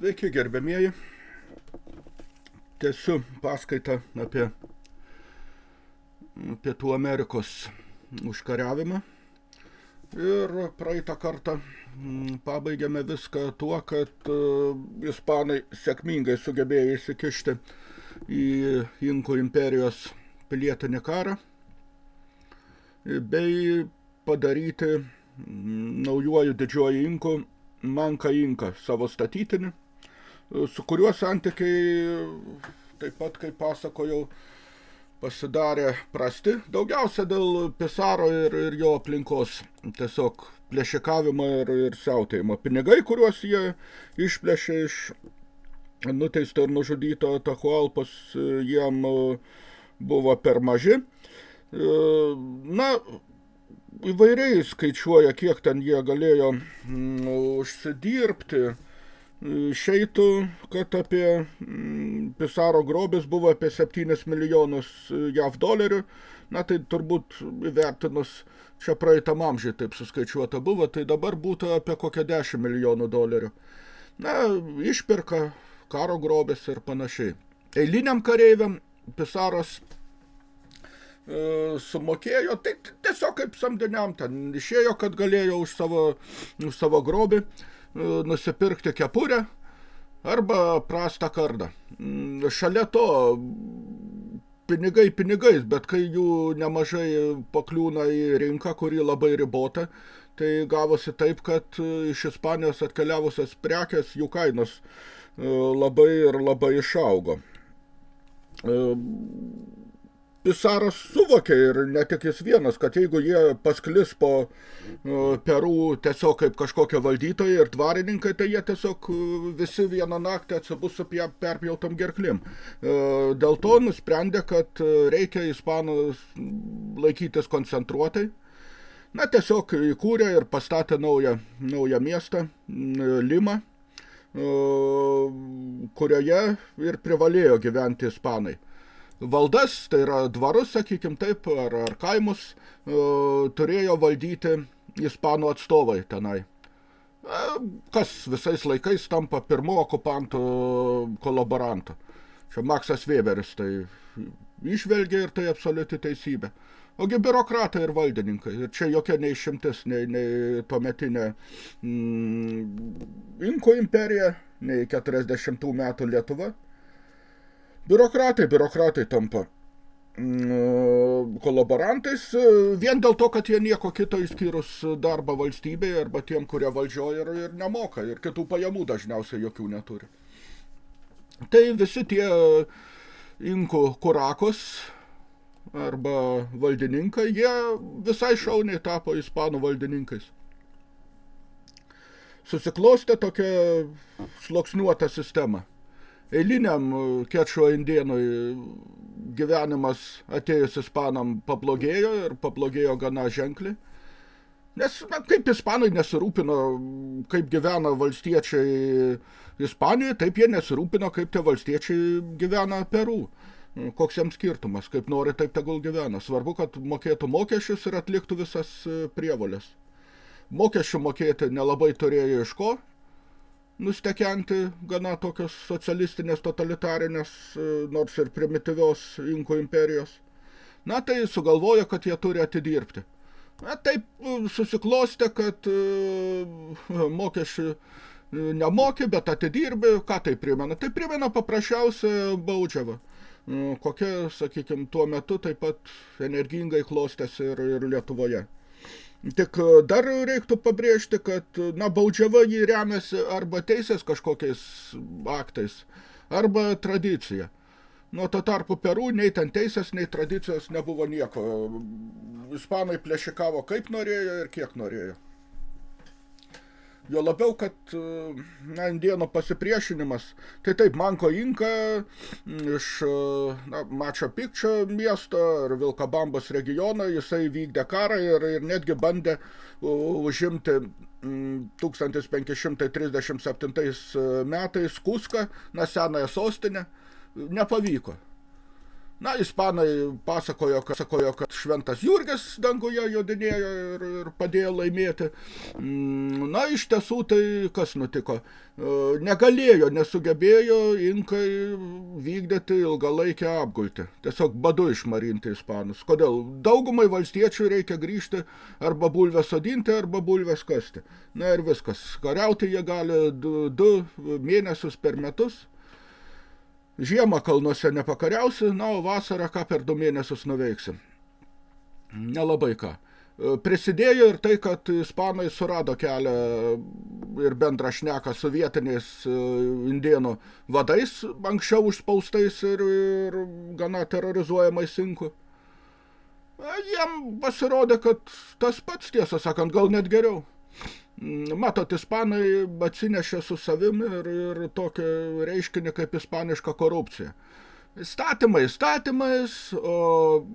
Sveiki, gerbėmieji. Tiesiu paskaitą apie Pietų Amerikos užkariavimą. Ir praeitą kartą mm, pabaigėme viską tuo, kad uh, ispanai sėkmingai sugebėjo įsikišti į Inkų imperijos pilietinį karą bei padaryti mm, naujuoju didžiuoju Inku Manka Inka savo statytinį, su kuriuo santykiai, taip pat, kaip pasakojau, pasidarė prasti, daugiausia dėl Pisaro ir, ir jo aplinkos, tiesiog plėšikavimo ir, ir siautėjimo. Pinigai, kuriuos jie išplėšė iš nuteisto ir nužudyto Tahualpos, jiem buvo per maži. Na, įvairiai skaičiuoja, kiek ten jie galėjo mm, užsidirbti. Išeitų, kad apie mm, Pisaro grobis buvo apie 7 milijonus JAV dolerių. Na tai turbūt įvertinus čia praeitam amžiai taip suskaičiuota buvo, tai dabar būtų apie kokią 10 milijonų dolerių. Na, išpirka karo grobės ir panašiai. Eiliniam kareiviam Pisaras E, sumokėjo, tai tiesiog kaip samdiniam ten išėjo, kad galėjo už savo, už savo grobį e, nusipirkti kepurę arba prastą kardą. Mm, šalia to pinigai pinigais, bet kai jų nemažai pakliūna į rinką, kuri labai ribota, tai gavosi taip, kad iš Ispanijos atkeliavusios prekės, jų kainos e, labai ir labai išaugo. Pisaras suvokė ir ne tik jis vienas, kad jeigu jie pasklis po Perų tiesiog kaip kažkokie valdytojai ir dvarininkai, tai jie tiesiog visi vieną naktį atsibus su perpjautom gerklim. Dėl to nusprendė, kad reikia ispanus laikytis koncentruotai. Na, tiesiog įkūrė ir pastatė naują, naują miestą, Limą, kurioje ir privalėjo gyventi ispanai valdas, tai yra dvarus, sakykim taip, ar, ar kaimus, e, turėjo valdyti ispanų atstovai tenai. E, kas visais laikais tampa pirmo okupantų kolaborantų. Čia Maksas Weberis tai išvelgia ir tai absoliuti teisybė. Ogi biurokratai ir valdininkai. Ir čia jokia neišimtis, nei, nei tuometinė mm, Inko imperija, nei 40 metų Lietuva. Biurokratai, biurokratai tampa mm, kolaborantais vien dėl to, kad jie nieko kito išskyrus darbą valstybėje arba tiem, kurie valdžioje ir, ir nemoka ir kitų pajamų dažniausiai jokių neturi. Tai visi tie inkų kurakos arba valdininkai, jie visai šauniai tapo ispanų valdininkais. Susiklostė tokia sloksniuota sistema – eiliniam e, kečo indienui gyvenimas atėjus ispanam pablogėjo ir pablogėjo gana ženkliai. Nes na, kaip ispanai nesirūpino, kaip gyvena valstiečiai Ispanijoje, taip jie nesirūpino, kaip tie valstiečiai gyvena Peru. Koks jiems skirtumas, kaip nori, taip tegul gyvena. Svarbu, kad mokėtų mokesčius ir atliktų visas e, prievolės. Mokesčių mokėti nelabai turėjo iš ko, nustekenti gana tokios socialistinės, totalitarinės, e, nors ir primityvios Inkų imperijos. Na, tai sugalvojo, kad jie turi atidirbti. Na, taip e, susiklostė, kad uh, mokesčių nemokė, bet atidirbi, ką tai primena? Tai primena paprasčiausią baudžiavą. Uh, kokia, sakykime, tuo metu taip pat energingai klostėsi ir, ir Lietuvoje. Tik e, dar reiktų pabrėžti, kad na, baudžiava jį remiasi arba teisės kažkokiais aktais, arba tradicija. Nuo to tarpu Peru nei ten teisės, nei tradicijos nebuvo nieko. Ispanai plėšikavo kaip norėjo ir kiek norėjo. Jo labiau, kad na, indieno pasipriešinimas, tai taip, Manko Inka iš na, Mačio Pikčio miesto ir Vilkabambos regiono, jisai vykdė karą ir, ir netgi bandė užimti 1537 metais Kuską, na, senąją sostinę, nepavyko. Na, ispanai pasakojo, kad, sakojo, kad šventas Jurgis danguje jodinėjo ir, ir padėjo laimėti. Mm, na, iš tiesų tai kas nutiko? E, negalėjo, nesugebėjo inkai vykdyti ilgalaikę apgultį. Tiesiog badu išmarinti ispanus. Kodėl? Daugumai valstiečių reikia grįžti arba bulvę sodinti, arba bulvės kasti. Na ir viskas. Kariauti jie gali du, du mėnesius per metus Žiemą kalnuose nepakariausi, na, o vasarą ką per du mėnesius nuveiksi. Nelabai ką. E, prisidėjo ir tai, kad ispanai surado kelią ir bendrą šneką su vietiniais e, indienų vadais, anksčiau užspaustais ir, ir gana terrorizuojamais sinku. E, jiem pasirodė, kad tas pats, tiesą sakant, gal net geriau. Mm, matot, ispanai atsinešė su savim ir, ir tokį reiškinį kaip ispaniška korupcija. Įstatymai įstatymais, o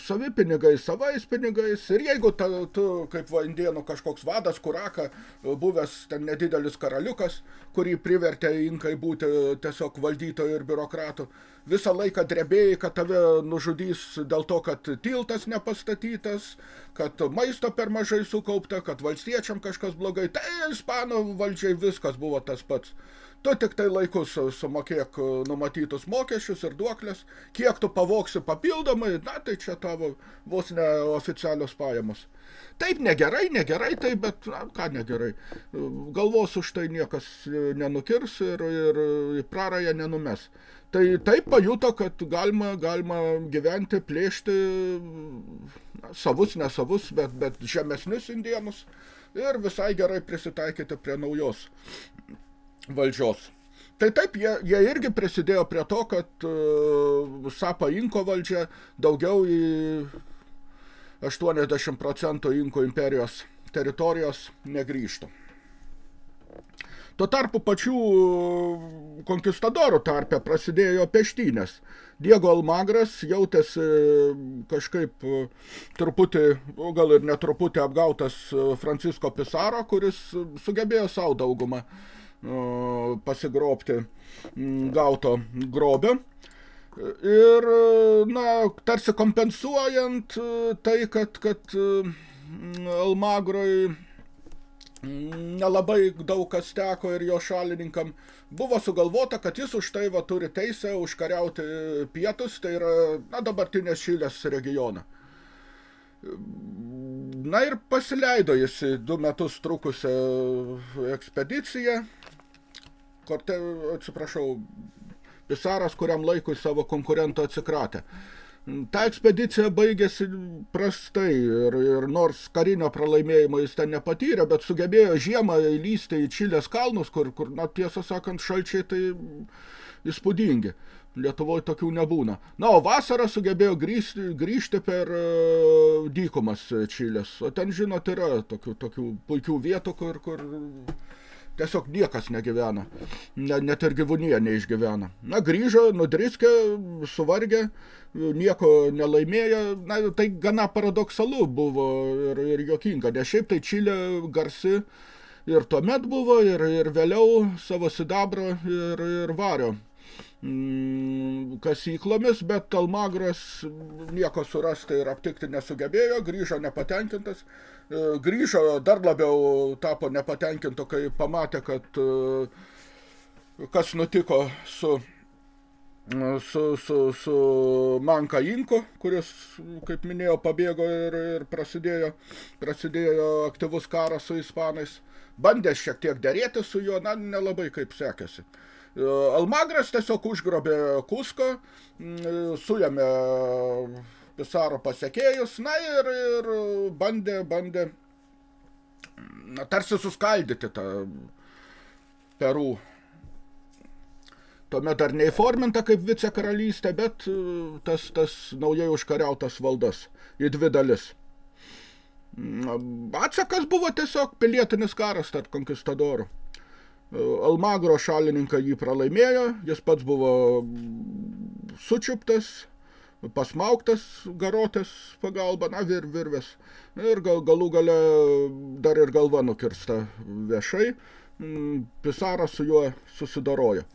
savi pinigai savais pinigais ir jeigu ta, tu kaip va indienų kažkoks vadas, kuraka, buvęs ten nedidelis karaliukas, kurį privertė inkai būti tiesiog valdytojų ir biurokratų, visą laiką drebėjai, kad tave nužudys dėl to, kad tiltas nepastatytas, kad maisto per mažai sukaupta, kad valstiečiam kažkas blogai, tai ispanų valdžiai viskas buvo tas pats. Tu tik tai laikus sumokėk numatytus mokesčius ir duoklės, kiek tu pavoksi papildomai, na tai čia tavo vos ne oficialios pajamos. Taip, negerai, negerai, taip, bet na, ką negerai. Galvos už tai niekas nenukirs ir, ir prarąją nenumes. Tai taip pajuto, kad galima, galima gyventi, plėšti na, savus, nesavus, bet, bet žemesnius indienus ir visai gerai prisitaikyti prie naujos valdžios. Tai taip, jie, jie irgi prisidėjo prie to, kad uh, Sapa Inko valdžia daugiau į 80 procentų Inko imperijos teritorijos negrįžtų. Tuo tarpu pačių konkistadorų tarpe prasidėjo peštynės. Diego Almagras jautėsi kažkaip truputį, gal ir netruputį apgautas Francisko Pisaro, kuris sugebėjo savo daugumą uh, pasigrobti gauto grobio. Ir, na, tarsi kompensuojant tai, kad, kad Almagroj nelabai daug kas teko ir jo šalininkam, buvo sugalvota, kad jis už tai va turi teisę užkariauti pietus, tai yra na, dabartinės Šilės regioną. Na ir pasileido jis į du metus trukusią ekspediciją, Korte, atsiprašau, Pisaras kuriam laikui savo konkurento atsikratė. Ta ekspedicija baigėsi prastai ir, ir nors karinio pralaimėjimo jis ten nepatyrė, bet sugebėjo žiemą įlysti į Čilės kalnus, kur, kur na, tiesą sakant, šalčiai tai įspūdingi. Lietuvoje tokių nebūna. Na, o vasarą sugebėjo grįžti, grįžti per uh, dykumas Čilės. O ten, žinot, yra tokių, tokių puikių vietų, kur, kur tiesiog niekas negyvena. Ne, net ir gyvūnija neišgyvena. Na, grįžo, nudriskė, suvargė, nieko nelaimėjo. Na, tai gana paradoksalu buvo ir, ir jokinga, nes šiaip tai Čilė garsi ir tuomet buvo, ir, ir vėliau savo sidabro ir, ir vario kasyklomis, bet Almagras nieko surasti ir aptikti nesugebėjo, grįžo nepatenkintas, e, grįžo dar labiau tapo nepatenkinto, kai pamatė, kad e, kas nutiko su su, su, su Manka Inko, kuris, kaip minėjau, pabėgo ir, ir prasidėjo, prasidėjo aktyvus karas su ispanais. Bandė šiek tiek dėrėti su juo, na, nelabai kaip sekėsi. E, Almagras tiesiog užgrobė Kusko, suėmė Pisaro pasiekėjus, na ir, ir bandė, bandė na, tarsi suskaldyti tą Perų. Tuomet dar neįforminta kaip vicekaralystė, bet e, tas, tas naujai užkariautas valdas į dvi dalis. Atsakas buvo tiesiog pilietinis karas tarp konkistadorų. Almagro šalininkai jį pralaimėjo, jis pats buvo sučiuptas, pasmauktas garotės pagalba, na, vir, virvės. Ir gal, galų gale dar ir galva nukirsta viešai. Mm, Pisaras su juo susidarojo.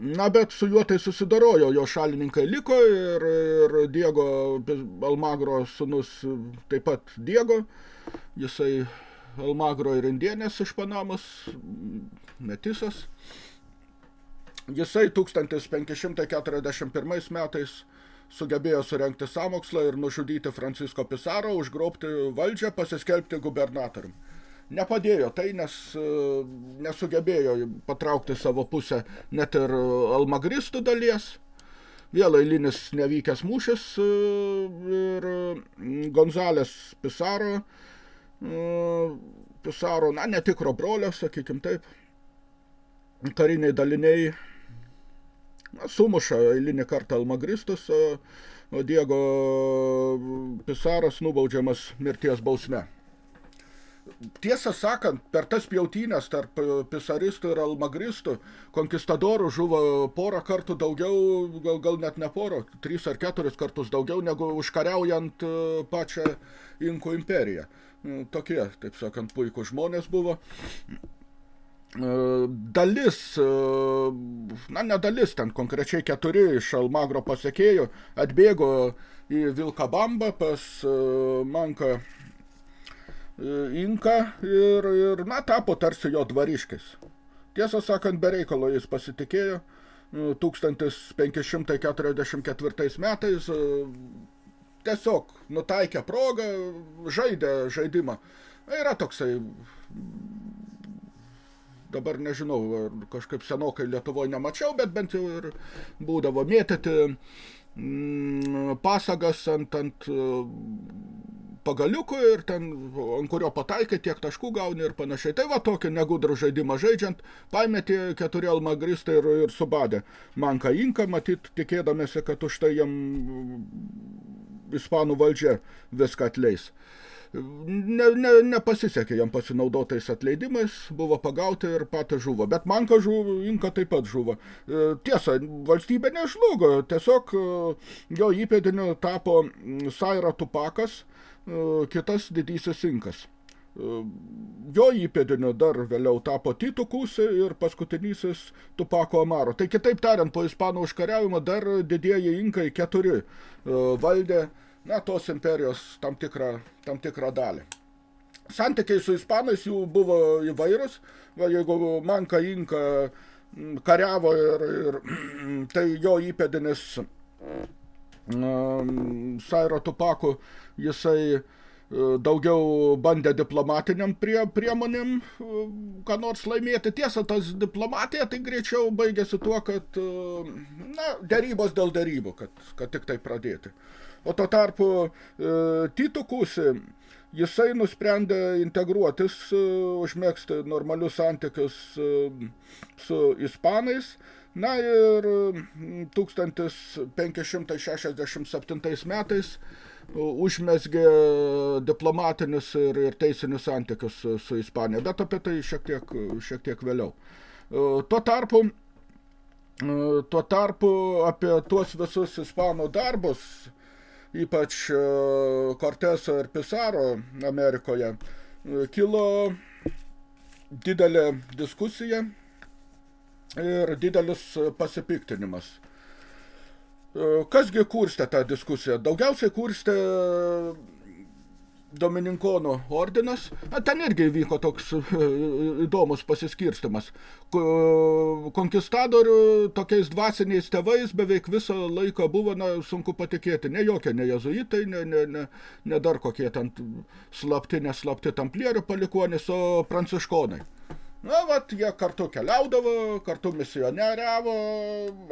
Na, bet su juo tai susidarojo, jo šalininkai liko ir, ir Diego Almagro sunus taip pat Diego, jisai Almagro ir indienės iš Panamos, metisas. Jisai 1541 metais sugebėjo surengti samokslą ir nužudyti Francisko Pisaro, užgrobti valdžią, pasiskelbti gubernatorium. Nepadėjo tai, nes e, nesugebėjo patraukti savo pusę net ir almagristų dalies. Vėl eilinis nevykęs mūšis e, ir Gonzales Pisaro, Pisaro, na, netikro brolio, sakykim taip, kariniai daliniai. Na, sumuša eilinį kartą almagristus, o, Diego Pisaras nubaudžiamas mirties bausme. Tiesą sakant, per tas pjautynės tarp pisaristų ir almagristų konkistadorų žuvo porą kartų daugiau, gal, gal net ne porą, trys ar keturis kartus daugiau negu užkariaujant e, pačią Inkų imperiją. Nu, tokie, taip sakant, puikų žmonės buvo. E, dalis, na ne dalis, ten konkrečiai keturi iš Almagro pasiekėjų atbėgo į Vilkabambą pas Manką Inka ir, ir na, tapo tarsi jo dvariškis. Tiesą sakant, be reikalo jis pasitikėjo 1544 metais tiesiog nutaikė progą, žaidė žaidimą. Yra toksai, dabar nežinau, kažkaip senokai Lietuvoje nemačiau, bet bent jau ir būdavo mėtyti mm, pasagas ant, ant pagaliuku ir ten, ant kurio pataikai tiek taškų gauni ir panašiai. Tai va tokį negudrų žaidimą žaidžiant, paimėti keturi almagristai ir, ir subadė manka inka, matyt, tikėdamėsi, kad už tai jam ispanų valdžia viską atleis. Ne, ne, nepasisekė jam pasinaudotais atleidimais, buvo pagauti ir patys žuvo. Bet manka žuvo, inka taip pat žuvo. E, tiesa, valstybė nežlugo, tiesiog e, jo įpėdiniu tapo Saira Tupakas, E, kitas didysis inkas. Jo įpėdiniu dar vėliau tapo Titų Kūsi ir paskutinysis Tupako Amaro. Tai kitaip tariant, po ispanų užkariavimo dar didieji inkai keturi valdė na, tos imperijos tam tikrą, tam tikrą dalį. Santykiai su ispanais jų buvo įvairūs, va, jeigu Manka Inka kariavo ir, ir tai jo įpėdinis Sairo Tupaku jisai e, daugiau bandė diplomatiniam prie, priemonėm e, ką nors laimėti. Tiesa, tas diplomatija tai greičiau baigėsi tuo, kad e, na, dėrybos dėl dėrybų, kad, kad tik tai pradėti. O tuo tarpu Tito Kusi, jisai nusprendė integruotis, užmėgsti normalius santykius su ispanais, Na ir 1567 metais užmesgė diplomatinius ir, ir teisinius santykius su, su Ispanija, bet apie tai šiek tiek, šiek tiek vėliau. Tuo tarpu, tuo tarpu apie tuos visus ispanų darbus, ypač Corteso ir Pizarro Amerikoje, kilo didelė diskusija ir didelis pasipiktinimas. E, kasgi kurstė tą diskusiją? Daugiausiai kurstė Domininkonų ordinas, a, ten irgi vyko toks e, įdomus pasiskirstimas. Konkistadorių tokiais dvasiniais tėvais beveik visą laiką buvo, na, sunku patikėti, ne jokie, ne jezuitai, ne, ne, ne, ne dar kokie ten slapti, neslapti tamplierių palikuonis, o pranciškonai. Na, vat, jie kartu keliaudavo, kartu misionieriavo,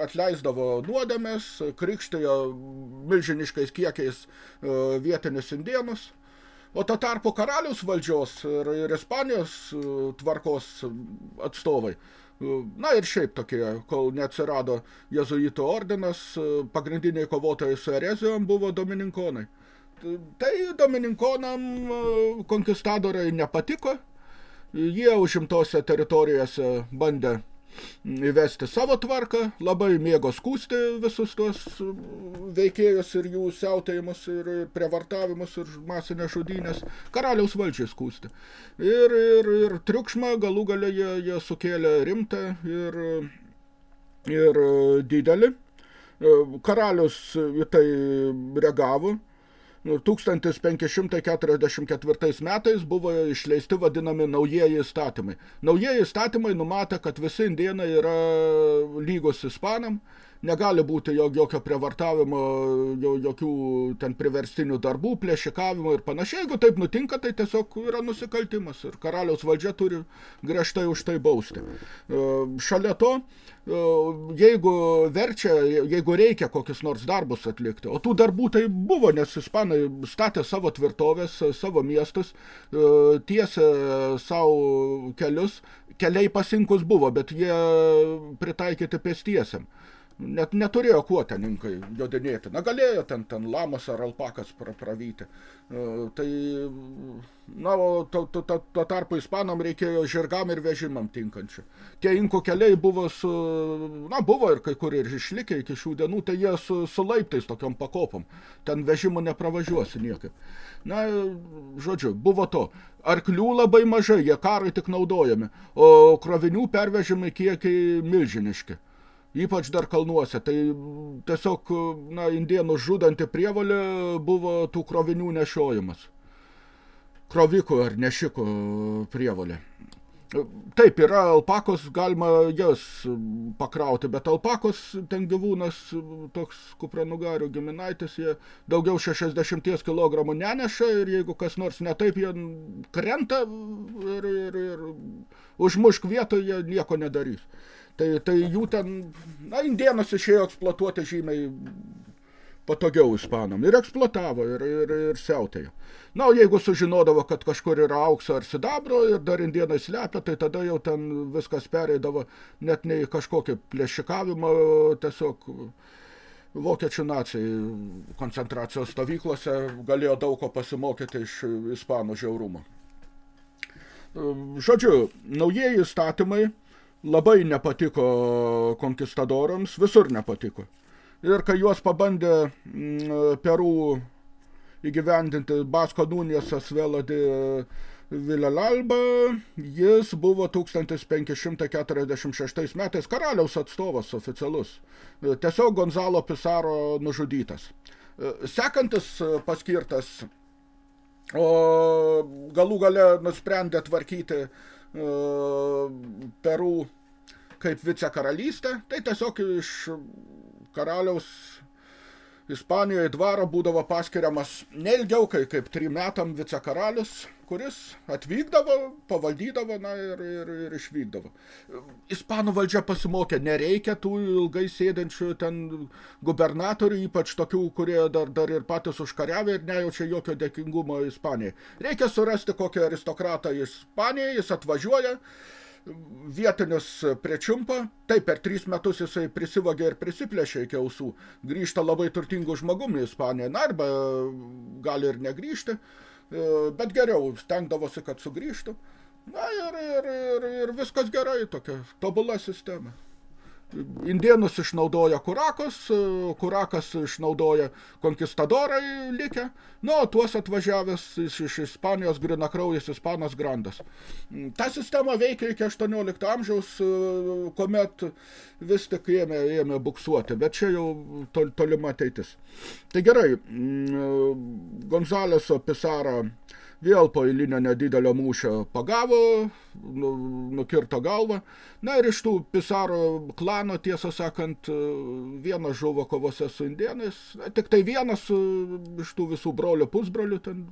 atleisdavo nuodėmės, krikštijo milžiniškais kiekiais e, vietinius indienus. O to tarpu karalius valdžios ir, ir Ispanijos e, tvarkos atstovai, e, na ir šiaip tokie, kol neatsirado jezuitų ordinas, pagrindiniai kovotojai su erezijom buvo domininkonai. Tai domininkonam konkistadoriai nepatiko, Jie užimtose teritorijose bandė įvesti savo tvarką, labai mėgo skūsti visus tuos veikėjus ir jų siautėjimus ir prievartavimus ir masinės žudynės, karaliaus valdžiai skūsti. Ir, ir, ir triukšmą galų galę jie, jie sukėlė rimtą ir ir didelį. Karalius tai reagavo. 1544 metais buvo išleisti vadinami naujieji įstatymai. Naujieji įstatymai numatė, kad visi indienai yra lygos ispanam, negali būti jokio prievartavimo, jokių ten priverstinių darbų, plėšikavimo ir panašiai. Jeigu taip nutinka, tai tiesiog yra nusikaltimas ir karaliaus valdžia turi griežtai už tai bausti. E, šalia to, e, jeigu verčia, jeigu reikia kokius nors darbus atlikti, o tų darbų tai buvo, nes ispanai statė savo tvirtovės, savo miestus, e, tiesė savo kelius, keliai pasinkus buvo, bet jie pritaikyti pėstiesiam net neturėjo kuo teninkai jodinėti. Na, galėjo ten, ten lamas ar alpakas pra, pravyti. Uh, tai, na, o to, to, to, to tarpu ispanam reikėjo žirgam ir vežimam tinkančių. Tie inkų keliai buvo su, na, buvo ir kai kur ir išlikę iki šių dienų, tai jie su, su laiptais tokiom pakopom. Ten vežimų nepravažiuosi niekaip. Na, žodžiu, buvo to. Arklių labai mažai, jie karai tik naudojami, o krovinių pervežimai kiekiai milžiniški ypač dar kalnuose. Tai tiesiog, na, indienų žudanti prievalė buvo tų krovinių nešiojimas. Krovikų ar nešikų prievalė. Taip, yra alpakos, galima jas pakrauti, bet alpakos ten gyvūnas toks kupranugarių giminaitis, jie daugiau 60 kg neneša ir jeigu kas nors netaip, jie krenta ir, ir, ir užmušk vietoj, jie nieko nedarys. Tai, tai jų ten, na, indėnas išėjo eksploatuoti žymiai patogiau ispanam. Ir eksploatavo, ir, ir, ir siautėjo. Na, o jeigu sužinodavo, kad kažkur yra aukso ar sidabro ir dar indienai slepia, tai tada jau ten viskas pereidavo net ne į kažkokį plėšikavimą, tiesiog vokiečių nacijai koncentracijos stovyklose galėjo daug ko pasimokyti iš ispanų žiaurumo. Žodžiu, naujieji įstatymai labai nepatiko konkistadorams, visur nepatiko. Ir kai juos pabandė mm, Perų įgyvendinti Basko Nūniesas Velodi Vilelalba, jis buvo 1546 metais karaliaus atstovas oficialus. Tiesiog Gonzalo Pisaro nužudytas. Sekantis paskirtas, o galų gale nusprendė tvarkyti E, Peru kaip vicekaralystė, tai tiesiog iš karaliaus Ispanijoje dvaro būdavo paskiriamas neilgiau kaip, kaip trim metam vicekaralius, kuris atvykdavo, pavaldydavo na, ir, ir, ir išvykdavo. Ispanų valdžia pasimokė, nereikia tų ilgai sėdančių ten gubernatorių, ypač tokių, kurie dar, dar ir patys užkariavė ir nejaučia jokio dėkingumo Ispanijai. Reikia surasti kokį aristokratą Ispanijai, jis atvažiuoja, vietinius prečiumpa, taip per tris metus jisai prisivogė ir prisiplėšė iki ausų, grįžta labai turtingų žmogumi į Ispaniją, na arba gali ir negrįžti, e, bet geriau stengdavosi, kad sugrįžtų. Na ir, ir, ir, ir viskas gerai, tokia tobula sistema. Indienus išnaudoja Kurakos, Kurakas išnaudoja konkistadorai likę, nu, tuos atvažiavęs iš, iš Ispanijos grinakraujas Ispanas Grandas. Ta sistema veikia iki 18 amžiaus, kuomet vis tik ėmė, ėmė buksuoti, bet čia jau tol, tolima ateitis. Tai gerai, Gonzaleso Pisara vėl po eilinio nedidelio mūšio pagavo, nu, nukirto galvą. Na ir iš tų Pisaro klano, tiesą sakant, vienas žuvo kovose su indienais, tik tai vienas iš tų visų brolių pusbrolių ten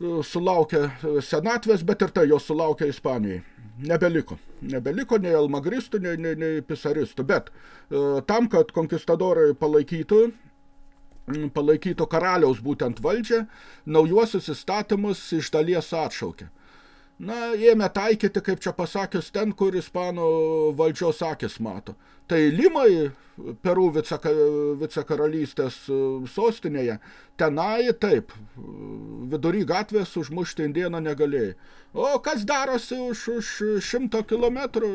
sulaukė senatvės, bet ir tai jos sulaukė Ispanijai. Nebeliko. Nebeliko nei almagristų, nei, nei, nei pisaristų. Bet e, tam, kad konkistadorai palaikytų palaikyto karaliaus būtent valdžią, naujuosius įstatymus iš dalies atšaukė. Na, ėmė taikyti, kaip čia pasakius, ten, kur ispanų valdžios akis mato. Tai Limai, Perų vicekaralystės e, sostinėje, tenai taip, vidury gatvės užmušti indieną negalėjai. O kas darosi už, už šimto kilometrų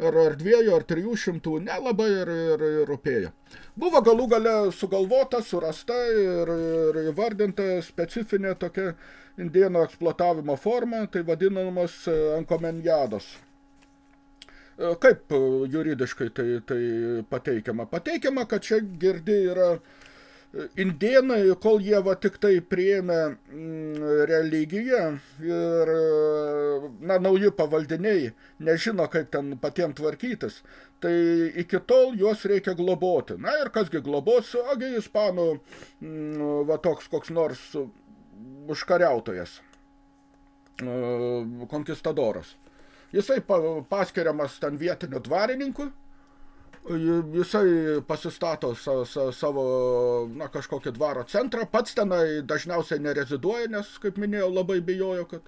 ar, ar dviejų, ar trijų šimtų, nelabai ir, ir, ir rūpėjo. Buvo galų gale sugalvota, surasta ir, ir įvardinta specifinė tokia indienų eksploatavimo forma, tai vadinamos e, ankomenjados. Kaip juridiškai tai, tai pateikiama? Pateikiama, kad čia girdi yra Indienai, kol jie va tik tai priėmė mm, religiją ir na, nauji pavaldiniai nežino, kaip ten patiem tvarkytis, tai iki tol juos reikia globoti. Na ir kasgi globos, ogi ispanų mm, va toks koks nors užkariautojas, konkistadoras. Jisai paskiriamas ten vietiniu dvarininku, jisai pasistato sa, sa, savo na, kažkokį dvaro centrą, pats tenai dažniausiai nereziduoja, nes, kaip minėjau, labai bijojo, kad,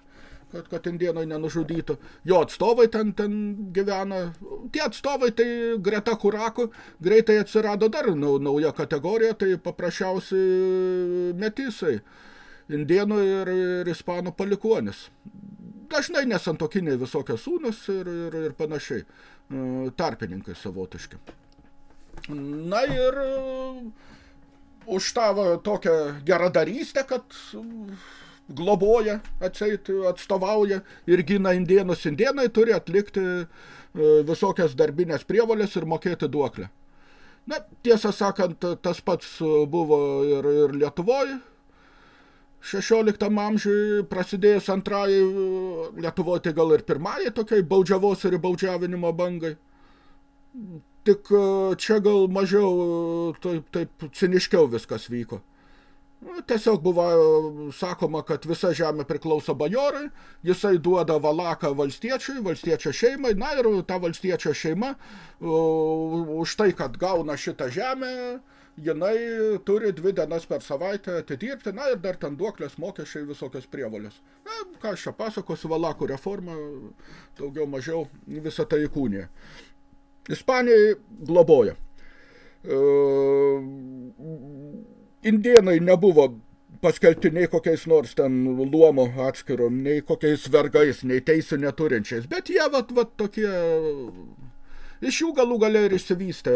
kad, kad indienai nenužudytų. Jo atstovai ten, ten gyvena. Tie atstovai tai greta kurakų greitai atsirado dar nau, nauja kategorija, tai paprasčiausiai metisai. Indienų ir, ir ispanų palikuonis. Dažnai nesantokiniai visokios sūnus ir, ir, ir panašiai. E, tarpininkai savotiški. Na ir e, už tą tokią geradarystę, kad globoja, atseit, atstovauja ir gina indienus. Indienai turi atlikti e, visokias darbinės prievolės ir mokėti duoklę. Na, tiesą sakant, tas pats buvo ir, ir Lietuvoje, 16 amžiui prasidėjus antrajai Lietuvoje, tai gal ir pirmajai tokiai baudžiavos ir baudžiavinimo bangai. Tik e, čia gal mažiau e, taip, taip ciniškiau viskas vyko. Tiesiog buvo e, sakoma, kad visa žemė priklauso bajorai, jisai duoda valaką valstiečiui, valstiečio šeimai, na ir ta valstiečio šeima už tai, kad gauna šitą žemę, jinai turi dvi dienas per savaitę atidirbti, na ir dar ten duoklės mokesčiai visokios prievolės. Na, ką aš čia pasakosiu, Valakų reforma, daugiau mažiau visą tai įkūnė. Ispanijai globoja. E, indienai nebuvo paskelbti nei kokiais nors ten luomo atskirom, nei kokiais vergais, nei teisų neturinčiais, bet jie vat, vat tokie Iš jų galų gale ir išsivystė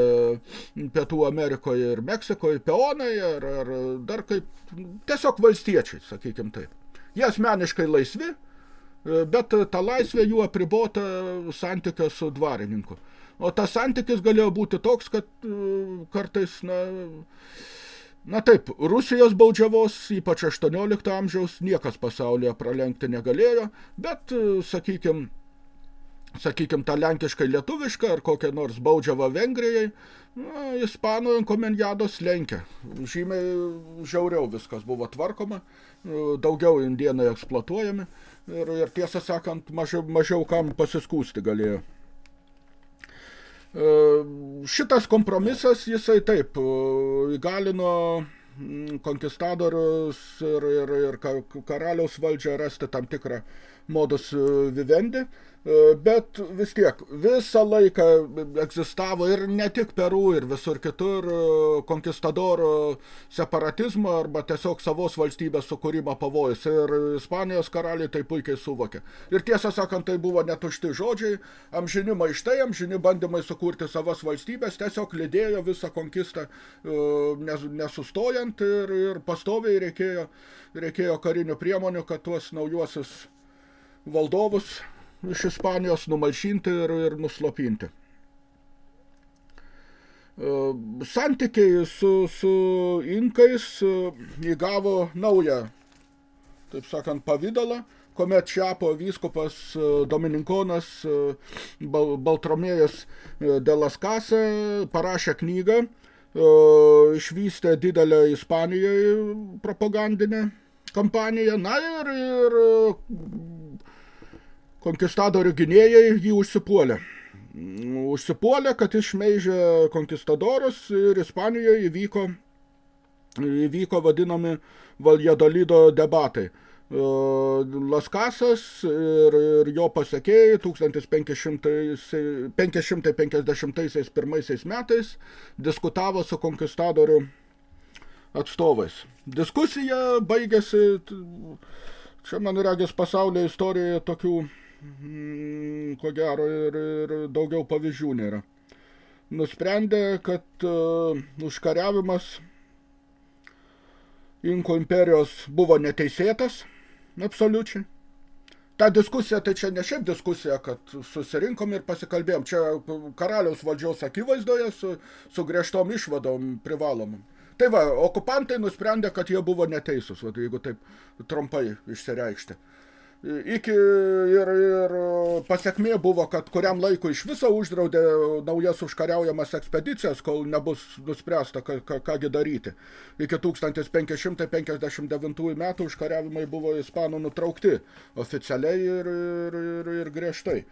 Pietų Amerikoje ir Meksikoje peonai ar, ar dar kaip tiesiog valstiečiai, sakykim taip. Jie asmeniškai laisvi, bet ta laisvė jų apribota santykio su dvarininku. O tas santykis galėjo būti toks, kad kartais, na, na taip, Rusijos baudžiavos, ypač 18 amžiaus, niekas pasaulyje pralenkti negalėjo, bet, sakykim, sakykim, tą lenkiškai lietuvišką ar kokią nors baudžiavą Vengrijai, na, ispanų enkomenjados lenkia. Žymiai žiauriau viskas buvo tvarkoma, daugiau indienai eksploatuojami ir, ir tiesą sakant, mažiau, mažiau kam pasiskūsti galėjo. E, šitas kompromisas, jisai taip, įgalino konkistadorius ir, ir, ir karaliaus valdžią rasti tam tikrą modus vivendi, E, bet vis tiek visą laiką egzistavo ir ne tik Peru ir visur kitur e, konkistadoro separatizmo arba tiesiog savos valstybės sukūrimo pavojus ir Ispanijos karaliai tai puikiai suvokė. Ir tiesą sakant, tai buvo netušti žodžiai, amžini maištai, amžini bandymai sukurti savas valstybės, tiesiog lydėjo visą konkistą e, nesustojant ir, ir pastoviai reikėjo, reikėjo karinių priemonių, kad tuos naujuosius valdovus iš Ispanijos numalšinti ir, ir nuslopinti. E, santykiai su, su inkais e, įgavo naują, taip sakant, pavydalą, kuomet Čiapo vyskupas e, Domininkonas Baltromėjas Delaskasa parašė knygą, išvystė didelę Ispanijoje propagandinę kampaniją, na ir, ir konkistadorių gynėjai jį užsipuolė. Užsipuolė, kad išmeižė konkistadorus ir Ispanijoje įvyko, įvyko vadinami Valjadolido debatai. E, Laskasas ir, ir jo pasekėjai 1551 metais diskutavo su konkistadorių atstovais. Diskusija baigėsi, čia man regis pasaulio istorijoje tokių ko gero ir, ir daugiau pavyzdžių nėra. Nusprendė, kad uh, užkariavimas Inkų imperijos buvo neteisėtas, absoliučiai. ta diskusija, tai čia ne šiaip diskusija, kad susirinkom ir pasikalbėjom. Čia karaliaus valdžios akivaizdoje su, su griežtom išvadom privalomam. Tai va, okupantai nusprendė, kad jie buvo neteisūs, va, jeigu taip trumpai išsireikšti. Iki ir, ir pasiekmė buvo, kad kuriam laiku iš viso uždraudė naujas užkariaujamas ekspedicijas, kol nebus nuspręsta, ką, ką, kągi daryti. Iki 1559 metų užkariavimai buvo ispanų nutraukti oficialiai ir, ir, ir, ir griežtai.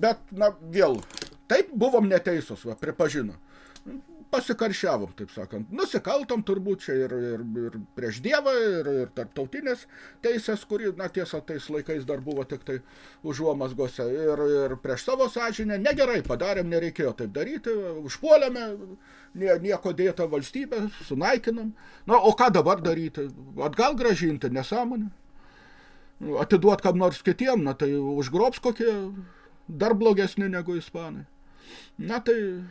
Bet, na, vėl, taip buvom neteisūs, va, pripažino pasikaršiavom, taip sakant. Nusikaltom turbūt čia ir, ir, ir prieš Dievą, ir, ir tarptautinės teisės, kuri, na tiesa, tais laikais dar buvo tik tai užuomasgose, ir, ir prieš savo sąžinę. Negerai padarėm, nereikėjo taip daryti, užpuolėme, nie, nieko dėta valstybę, sunaikinam. Na, o ką dabar daryti? Atgal gražinti nesąmonę? Atiduot kam nors kitiem, na tai užgrobs kokie dar blogesni negu ispanai. Na tai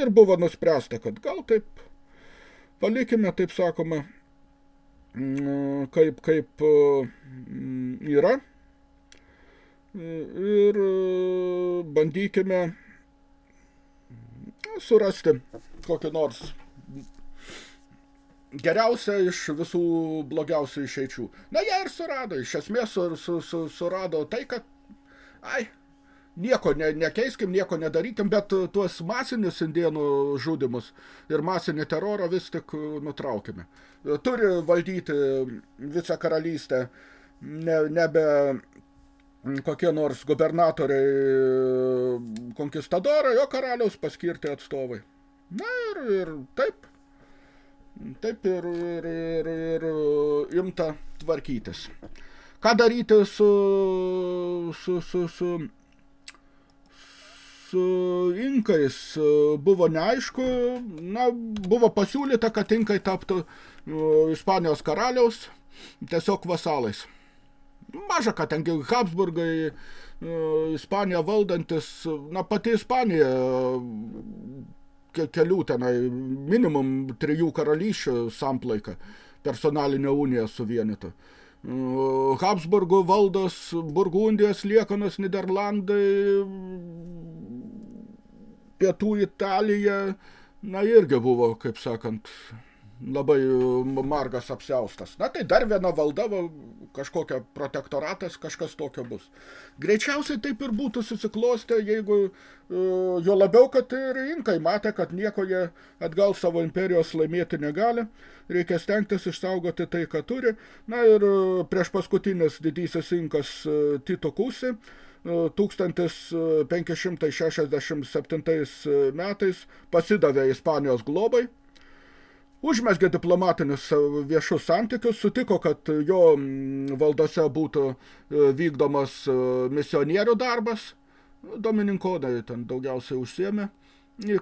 ir buvo nuspręsta, kad gal taip palikime, taip sakoma, mm, kaip, kaip mm, yra ir bandykime surasti kokį nors geriausia iš visų blogiausių išeičių. Na, jie ir surado, iš esmės sur, sur, sur, surado tai, kad, ai, nieko ne, nekeiskim, nieko nedarykim, bet tuos masinius indienų žudimus ir masinį terorą vis tik nutraukime. Turi valdyti visą karalystę ne, nebe kokie nors gubernatoriai konkistadorai, o karaliaus paskirti atstovai. Na ir, ir taip, taip ir, ir, ir, ir imta tvarkytis. Ką daryti su, su, su su inkais e, buvo neaišku, na, buvo pasiūlyta, kad inkai taptų e, Ispanijos karaliaus tiesiog vasalais. Maža, kad tengi Habsburgai, e, Ispanija valdantis, na, pati Ispanija kelių tenai, minimum trijų karalysčių samplaika, personalinė unija suvienyta. Habsburgų valdos, Burgundijos liekanos, Niderlandai, pietų Italija, na irgi buvo, kaip sakant, labai margas apsiaustas. Na tai dar viena valdava, kažkokia protektoratas, kažkas tokio bus. Greičiausiai taip ir būtų susiklostę, jeigu e, jo labiau, kad ir inkai matė, kad nieko jie atgal savo imperijos laimėti negali, reikia stengtis išsaugoti tai, ką turi. Na ir e, prieš paskutinis didysis inkas e, Tito Kusi, 1567 metais pasidavė Ispanijos globai, užmesgė diplomatinius viešus santykius, sutiko, kad jo valdose būtų e, vykdomas e, misionierių darbas, Domininkonai ten daugiausiai užsiemė,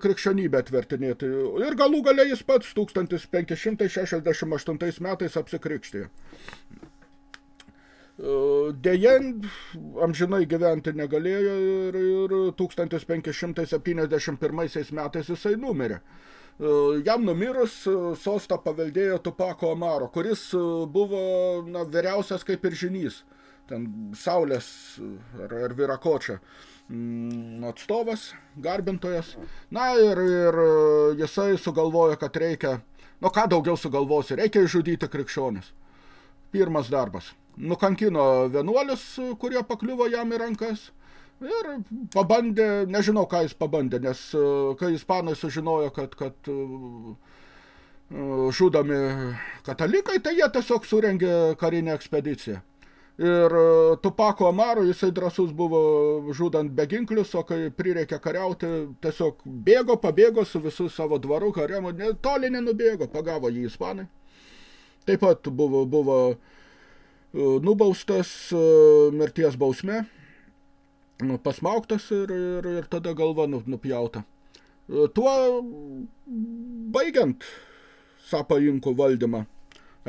krikščionybę atvertinėti. Ir galų gale jis pats 1568 metais apsikrikštėjo. Deja, amžinai gyventi negalėjo ir, ir 1571 metais jisai numirė. Jam numirus sostą paveldėjo Tupako Amaro, kuris buvo na, vyriausias kaip ir žinys, ten Saulės ar, ar Virakočia mm, atstovas, garbintojas. Na ir, ir jisai sugalvojo, kad reikia, nu ką daugiau sugalvosi, reikia išžudyti krikščionis. Pirmas darbas – nukankino vienuolius, kurie pakliuvo jam į rankas. Ir pabandė, nežinau, ką jis pabandė, nes e, kai ispanai sužinojo, kad, kad e, žudomi katalikai, tai jie tiesiog surengė karinę ekspediciją. Ir e, Tupako Amaro jisai drasus buvo žudant beginklius, o kai prireikė kariauti, tiesiog bėgo, pabėgo su visu savo dvaru, haremu, toli nenubėgo, pagavo jį ispanai. Taip pat buvo, buvo nubaustas e, mirties bausme, nu, pasmauktas ir, ir, ir tada galva nu, nupjauta. E, tuo baigiant sapainkų valdymą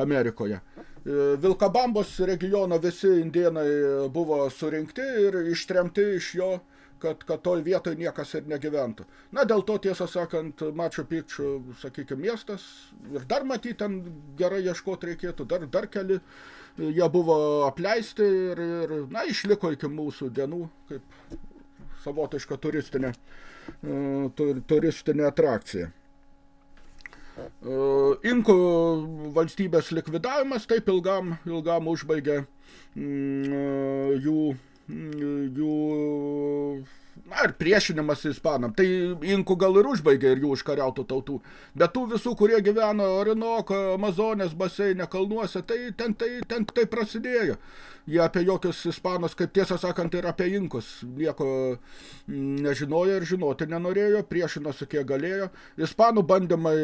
Amerikoje. E, Vilkabambos regiono visi indienai buvo surinkti ir ištremti iš jo kad, kad toj vietoj niekas ir negyventų. Na, dėl to, tiesą sakant, Mačio Pikčių, sakykime, miestas ir dar matyti ten gerai ieškoti reikėtų, dar, dar keli jie buvo apleisti ir, ir na, išliko iki mūsų dienų kaip savotiška turistinė, e, turistinė atrakcija. E, Inkų valstybės likvidavimas taip ilgam, ilgam užbaigė mm, jų jų na, ir priešinimas ispanam. Tai inkų gal ir užbaigė ir jų užkariautų tautų. Bet tų visų, kurie gyveno Orinoko, Amazonės baseinė, kalnuose, tai ten tai, ten tai prasidėjo jie apie jokius ispanus, kaip tiesą sakant, ir apie inkus nieko nežinojo ir žinoti nenorėjo, priešinosi kiek galėjo. Ispanų bandymai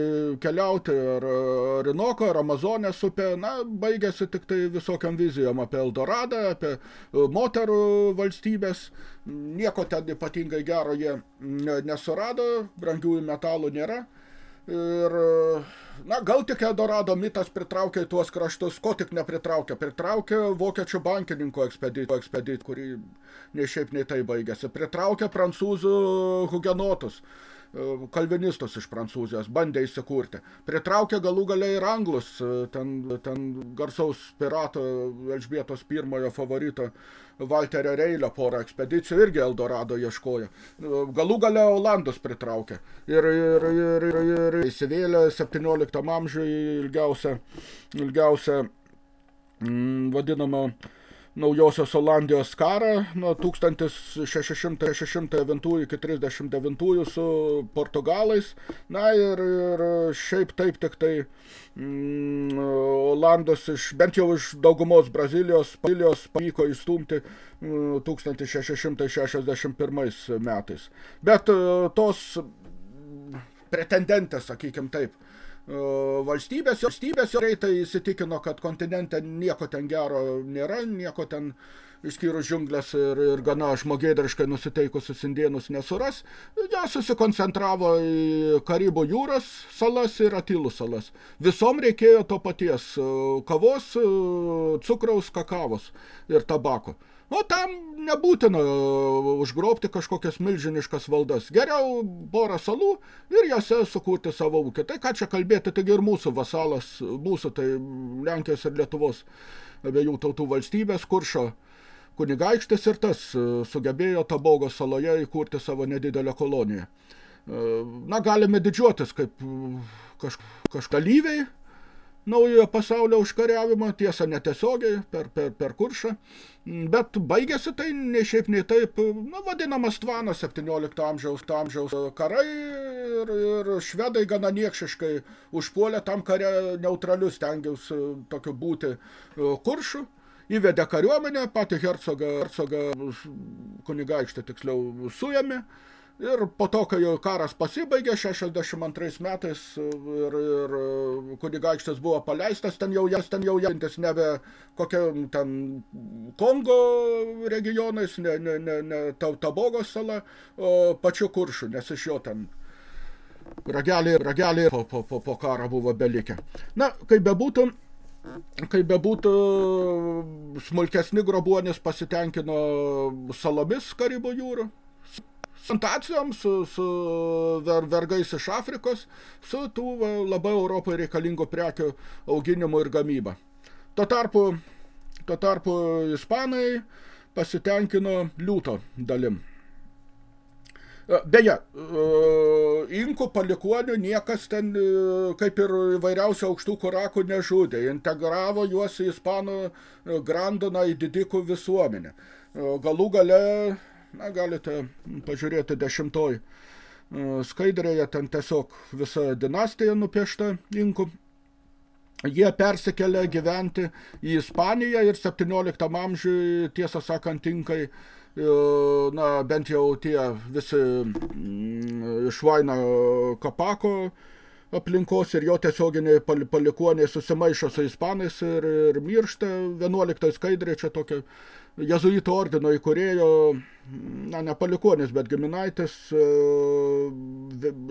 keliauti ar Rinoko, ar Amazonės upė, na, baigėsi tik tai visokiam vizijom apie Eldoradą, apie moterų valstybės. Nieko ten ypatingai gero jie nesurado, brangiųjų metalų nėra. Ir, na, gal tik Eldorado mitas pritraukė tuos kraštus, ko tik nepritraukė. Pritraukė vokiečių bankininko ekspedit, ekspedit kurį nei šiaip nei tai baigėsi. Pritraukė prancūzų hugenotus kalvinistus iš Prancūzijos, bandė įsikurti. Pritraukė galų gale ir anglus, ten, ten garsaus pirato Elžbietos pirmojo favorito Valterio Reilio porą ekspedicijų irgi Eldorado ieškojo. Galų gale Olandus pritraukė. Ir, ir, ir, ir, ir įsivėlė 17 amžiui ilgiausią, ilgiausią mm, vadinamą naujosios Olandijos karą nuo 1609 iki 39 su portugalais. Na ir, ir šiaip taip tik tai mm, Olandus iš, bent jau iš daugumos Brazilijos, Brazilijos pavyko įstumti mm, 1661 metais. Bet e, tos pretendentės, sakykim taip, valstybės, valstybės greitai įsitikino, kad kontinente nieko ten gero nėra, nieko ten išskyrus džiunglės ir, ir gana žmogėdriškai nusiteikusius indėnus nesuras, jie susikoncentravo į Karibų jūros salas ir Atilų salas. Visom reikėjo to paties – kavos, cukraus, kakavos ir tabako. O tam nebūtina užgrobti kažkokias milžiniškas valdas. Geriau porą salų ir jose sukurti savo ūkį. Tai ką čia kalbėti, taigi ir mūsų vasalas, mūsų tai Lenkijos ir Lietuvos abiejų tautų valstybės, kuršo kunigaikštis ir tas sugebėjo Tabogo saloje įkurti savo nedidelę koloniją. Na, galime didžiuotis kaip kaž, kažkalyviai, naujojo pasaulio užkariavimo, tiesa netiesiogiai per, per, per kuršą, bet baigėsi tai nei šiaip nei taip, na, vadinamas tvanas 17 amžiaus, amžiaus karai ir, ir švedai gana niekšiškai užpuolė tam kare neutralius tengiaus tokiu būti kuršų, įvedė kariuomenę, patį hercogą, hercogą kunigaikštį tiksliau suėmė, Ir po to, kai jau karas pasibaigė 62 metais ir, ir kunigaikštis buvo paleistas, ten jau jas ten jau jantis nebe kokia ten Kongo regionais, ne, ne, ne, ne Tabogos sala, o pačiu kuršu, nes iš jo ten ragelį, ragelį po, po, po, po karą buvo belikę. Na, kaip bebūtų, kaip bebūtų, smulkesni grobuonis pasitenkino salomis Karibų jūrų, plantacijom, su, su ver, vergais iš Afrikos, su tų labai Europai reikalingų prekių auginimu ir gamyba. Tuo tarpu, tuo tarpu ispanai pasitenkino liūto dalim. E, beje, e, inkų palikuonių niekas ten, e, kaip ir įvairiausių aukštų kurakų, nežudė. Integravo juos į ispanų grandoną į didikų visuomenę. Galų gale Na, galite pažiūrėti dešimtoj e, skaidrėje, ten tiesiog visa dinastija nupiešta inkų. Jie persikėlė gyventi į Ispaniją ir 17 amžiui, tiesą sakant, inkai, e, na, bent jau tie visi mm, iš Vaina Kapako aplinkos ir jo tiesioginiai palikuoniai susimaišo su ispanais ir, ir miršta. 11 skaidrė čia tokia jezuito ordino įkūrėjo, na, ne palikonis, bet giminaitis e,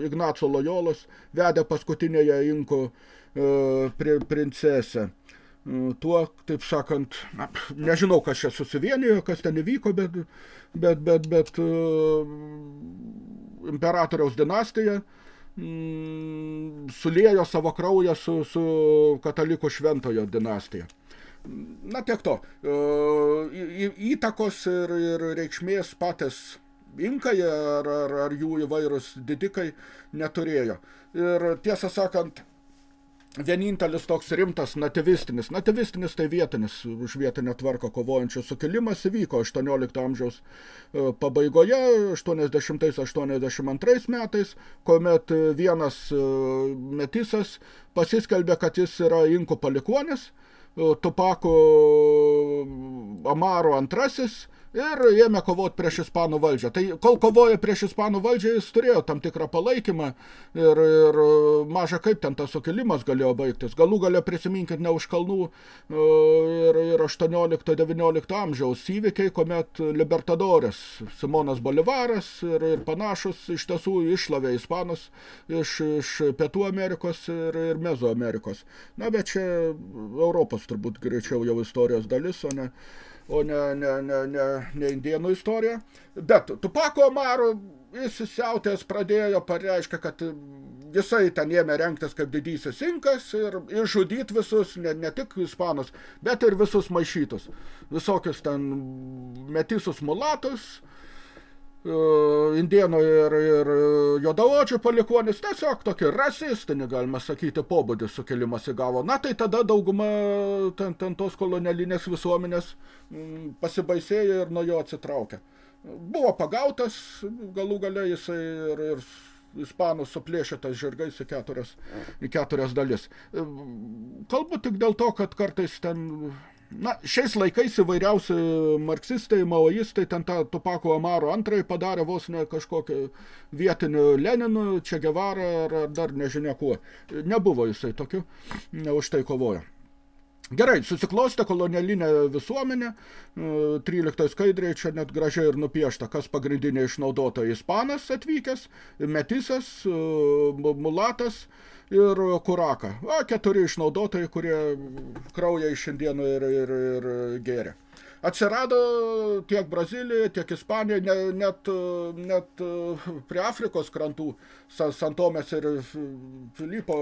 Ignaco Lojolos vedė paskutinėje Inko e, princesę. tuo, taip sakant, na, nežinau, kas čia susivienijo, kas ten įvyko, bet, bet, bet, bet imperatoriaus dinastija mm, suliejo savo kraują su, su katalikų šventojo dinastija. Na, tiek to. Uh, įtakos ir, ir reikšmės patys inkai ar, ar, ar jų įvairūs didikai neturėjo. Ir tiesą sakant, vienintelis toks rimtas nativistinis, nativistinis tai vietinis už vietinę tvarką kovojančių sukilimas įvyko 18 amžiaus e, pabaigoje, 80-82 metais, kuomet vienas e, metisas pasiskelbė, kad jis yra inkų palikuonis, Tupako Amaro antrasis, ir ėmė kovoti prieš ispanų valdžią. Tai kol kovoja prieš ispanų valdžią, jis turėjo tam tikrą palaikymą ir, ir maža kaip ten tas sukilimas galėjo baigtis. Galų galę prisiminkit ne už kalnų ir, ir 18-19 amžiaus įvykiai, kuomet Libertadores, Simonas Bolivaras ir, ir panašus iš tiesų išlavė ispanus iš, iš Pietų Amerikos ir, ir Mezo Amerikos. Na, bet čia Europos turbūt greičiau jau istorijos dalis, o ne o ne, ne, ne, ne, ne indienų istorija. Bet Tupako Amaro jis įsiautęs pradėjo pareiškia, kad jisai ten ėmė rengtis kaip didysis inkas ir išžudyt visus, ne, ne tik ispanus, bet ir visus maišytus. Visokius ten metisus mulatus, E, indienų ir, ir jodaodžių palikuonis, tiesiog tokį rasistinį, galima sakyti, pobūdį sukelimas įgavo. Na, tai tada dauguma ten, ten tos kolonialinės visuomenės pasibaisėjo ir nuo jo atsitraukė. Buvo pagautas, galų gale jisai ir, ir ispanų suplėšytas žirgais į keturias, į keturias dalis. E, kalbu tik dėl to, kad kartais ten Na, šiais laikais įvairiausi marksistai, maoistai, ten tą Tupako Amaro antrąjį padarė vos ne kažkokį vietinių Leninų, Čia Gevarą ar, ar dar nežinia kuo. Nebuvo jisai tokiu, ne už tai kovojo. Gerai, susiklostė kolonialinė visuomenė, 13 skaidriai čia net gražiai ir nupiešta, kas pagrindinė išnaudota ispanas atvykęs, metisas, mulatas, ir Kuraka. A, keturi išnaudotojai, kurie kraują iš šiandienų ir, ir, ir gėrė. Atsirado tiek Brazilija, tiek Ispanija, ne, net, net prie Afrikos krantų Santomės ir Filipo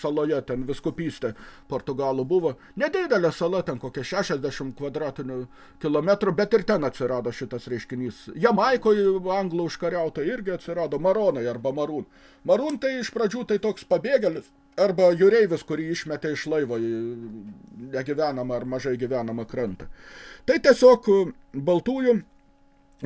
saloje, ten viskupystė Portugalų buvo. Nedidelė sala, ten kokie 60 kvadratinių kilometrų, bet ir ten atsirado šitas reiškinys. Jamaikoje anglų užkariauta irgi atsirado Maronai arba Marūn. Marūn tai iš pradžių tai toks pabėgėlis, arba jūreivis, kurį išmetė iš laivo į negyvenamą ar mažai gyvenamą krantą. Tai tiesiog baltųjų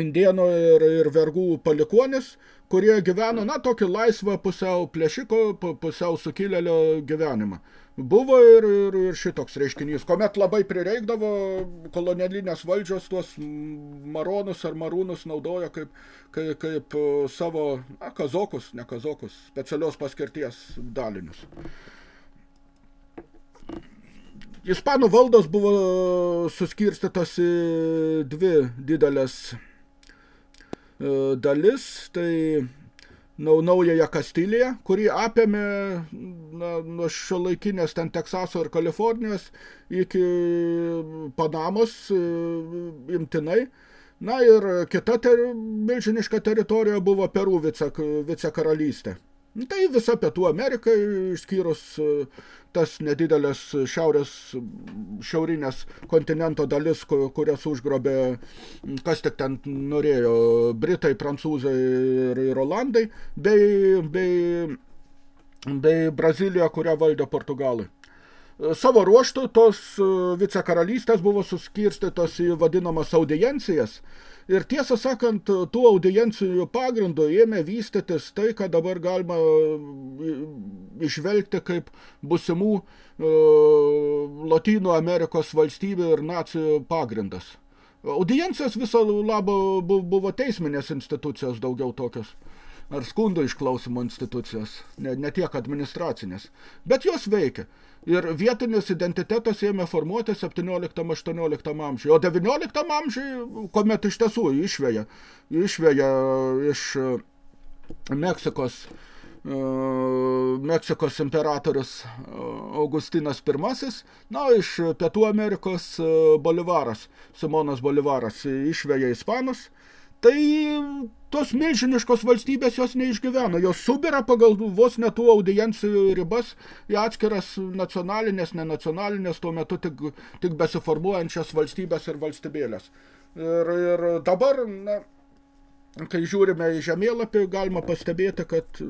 indienų ir, ir vergų palikuonis, kurie gyveno, na, tokį laisvą pusiau plėšiko, pusiau sukilėlio gyvenimą. Buvo ir, ir, ir šitoks reiškinys, kuomet labai prireikdavo kolonialinės valdžios tuos maronus ar marūnus naudojo kaip, kaip, kaip savo na, kazokus, ne kazokus, specialios paskirties dalinius. Ispanų valdos buvo suskirstytos į dvi didelės e, dalis, tai naująją Kastiliją, kuri apėmė na, nuo šio laikinės ten Teksaso ir Kalifornijos iki Panamos e, imtinai. Na ir kita ter, milžiniška teritorija buvo Perų vicekaralystė. Vice tai visa Pietų Amerika, išskyrus e, tas nedidelės šiaurės, šiaurinės kontinento dalis, kurias užgrobė, kas tik ten norėjo, Britai, Prancūzai ir, ir Olandai, bei, bei, bei Brazilija, kurią valdė Portugalai. Savo ruoštų tos e, vicekaralystės buvo suskirstytos į vadinamas audiencijas, Ir tiesą sakant, tų audiencijų pagrindų ėmė vystytis tai, ką dabar galima e, išvelgti kaip busimų e, Latino Amerikos valstybių ir nacijų pagrindas. Audiencijos viso labo buvo teisminės institucijos daugiau tokios ar skundų išklausimo institucijos, ne, ne tiek administracinės, bet jos veikia. Ir vietinis identitetas ėmė formuoti 17-18 amžiuje. O 19 amžiuje, kuomet iš tiesų išveja, išveja iš Meksikos Meksikos imperatorius Augustinas I, na, iš Pietų Amerikos Bolivaras, Simonas Bolivaras išveja ispanus, tai tos milžiniškos valstybės jos neišgyveno, jos subira pagal vos netų audiencijų ribas į atskiras nacionalinės, nenacionalinės, tuo metu tik, tik besiformuojančias valstybės ir valstybėlės. Ir, ir dabar, na, kai žiūrime į žemėlapį, galima pastebėti, kad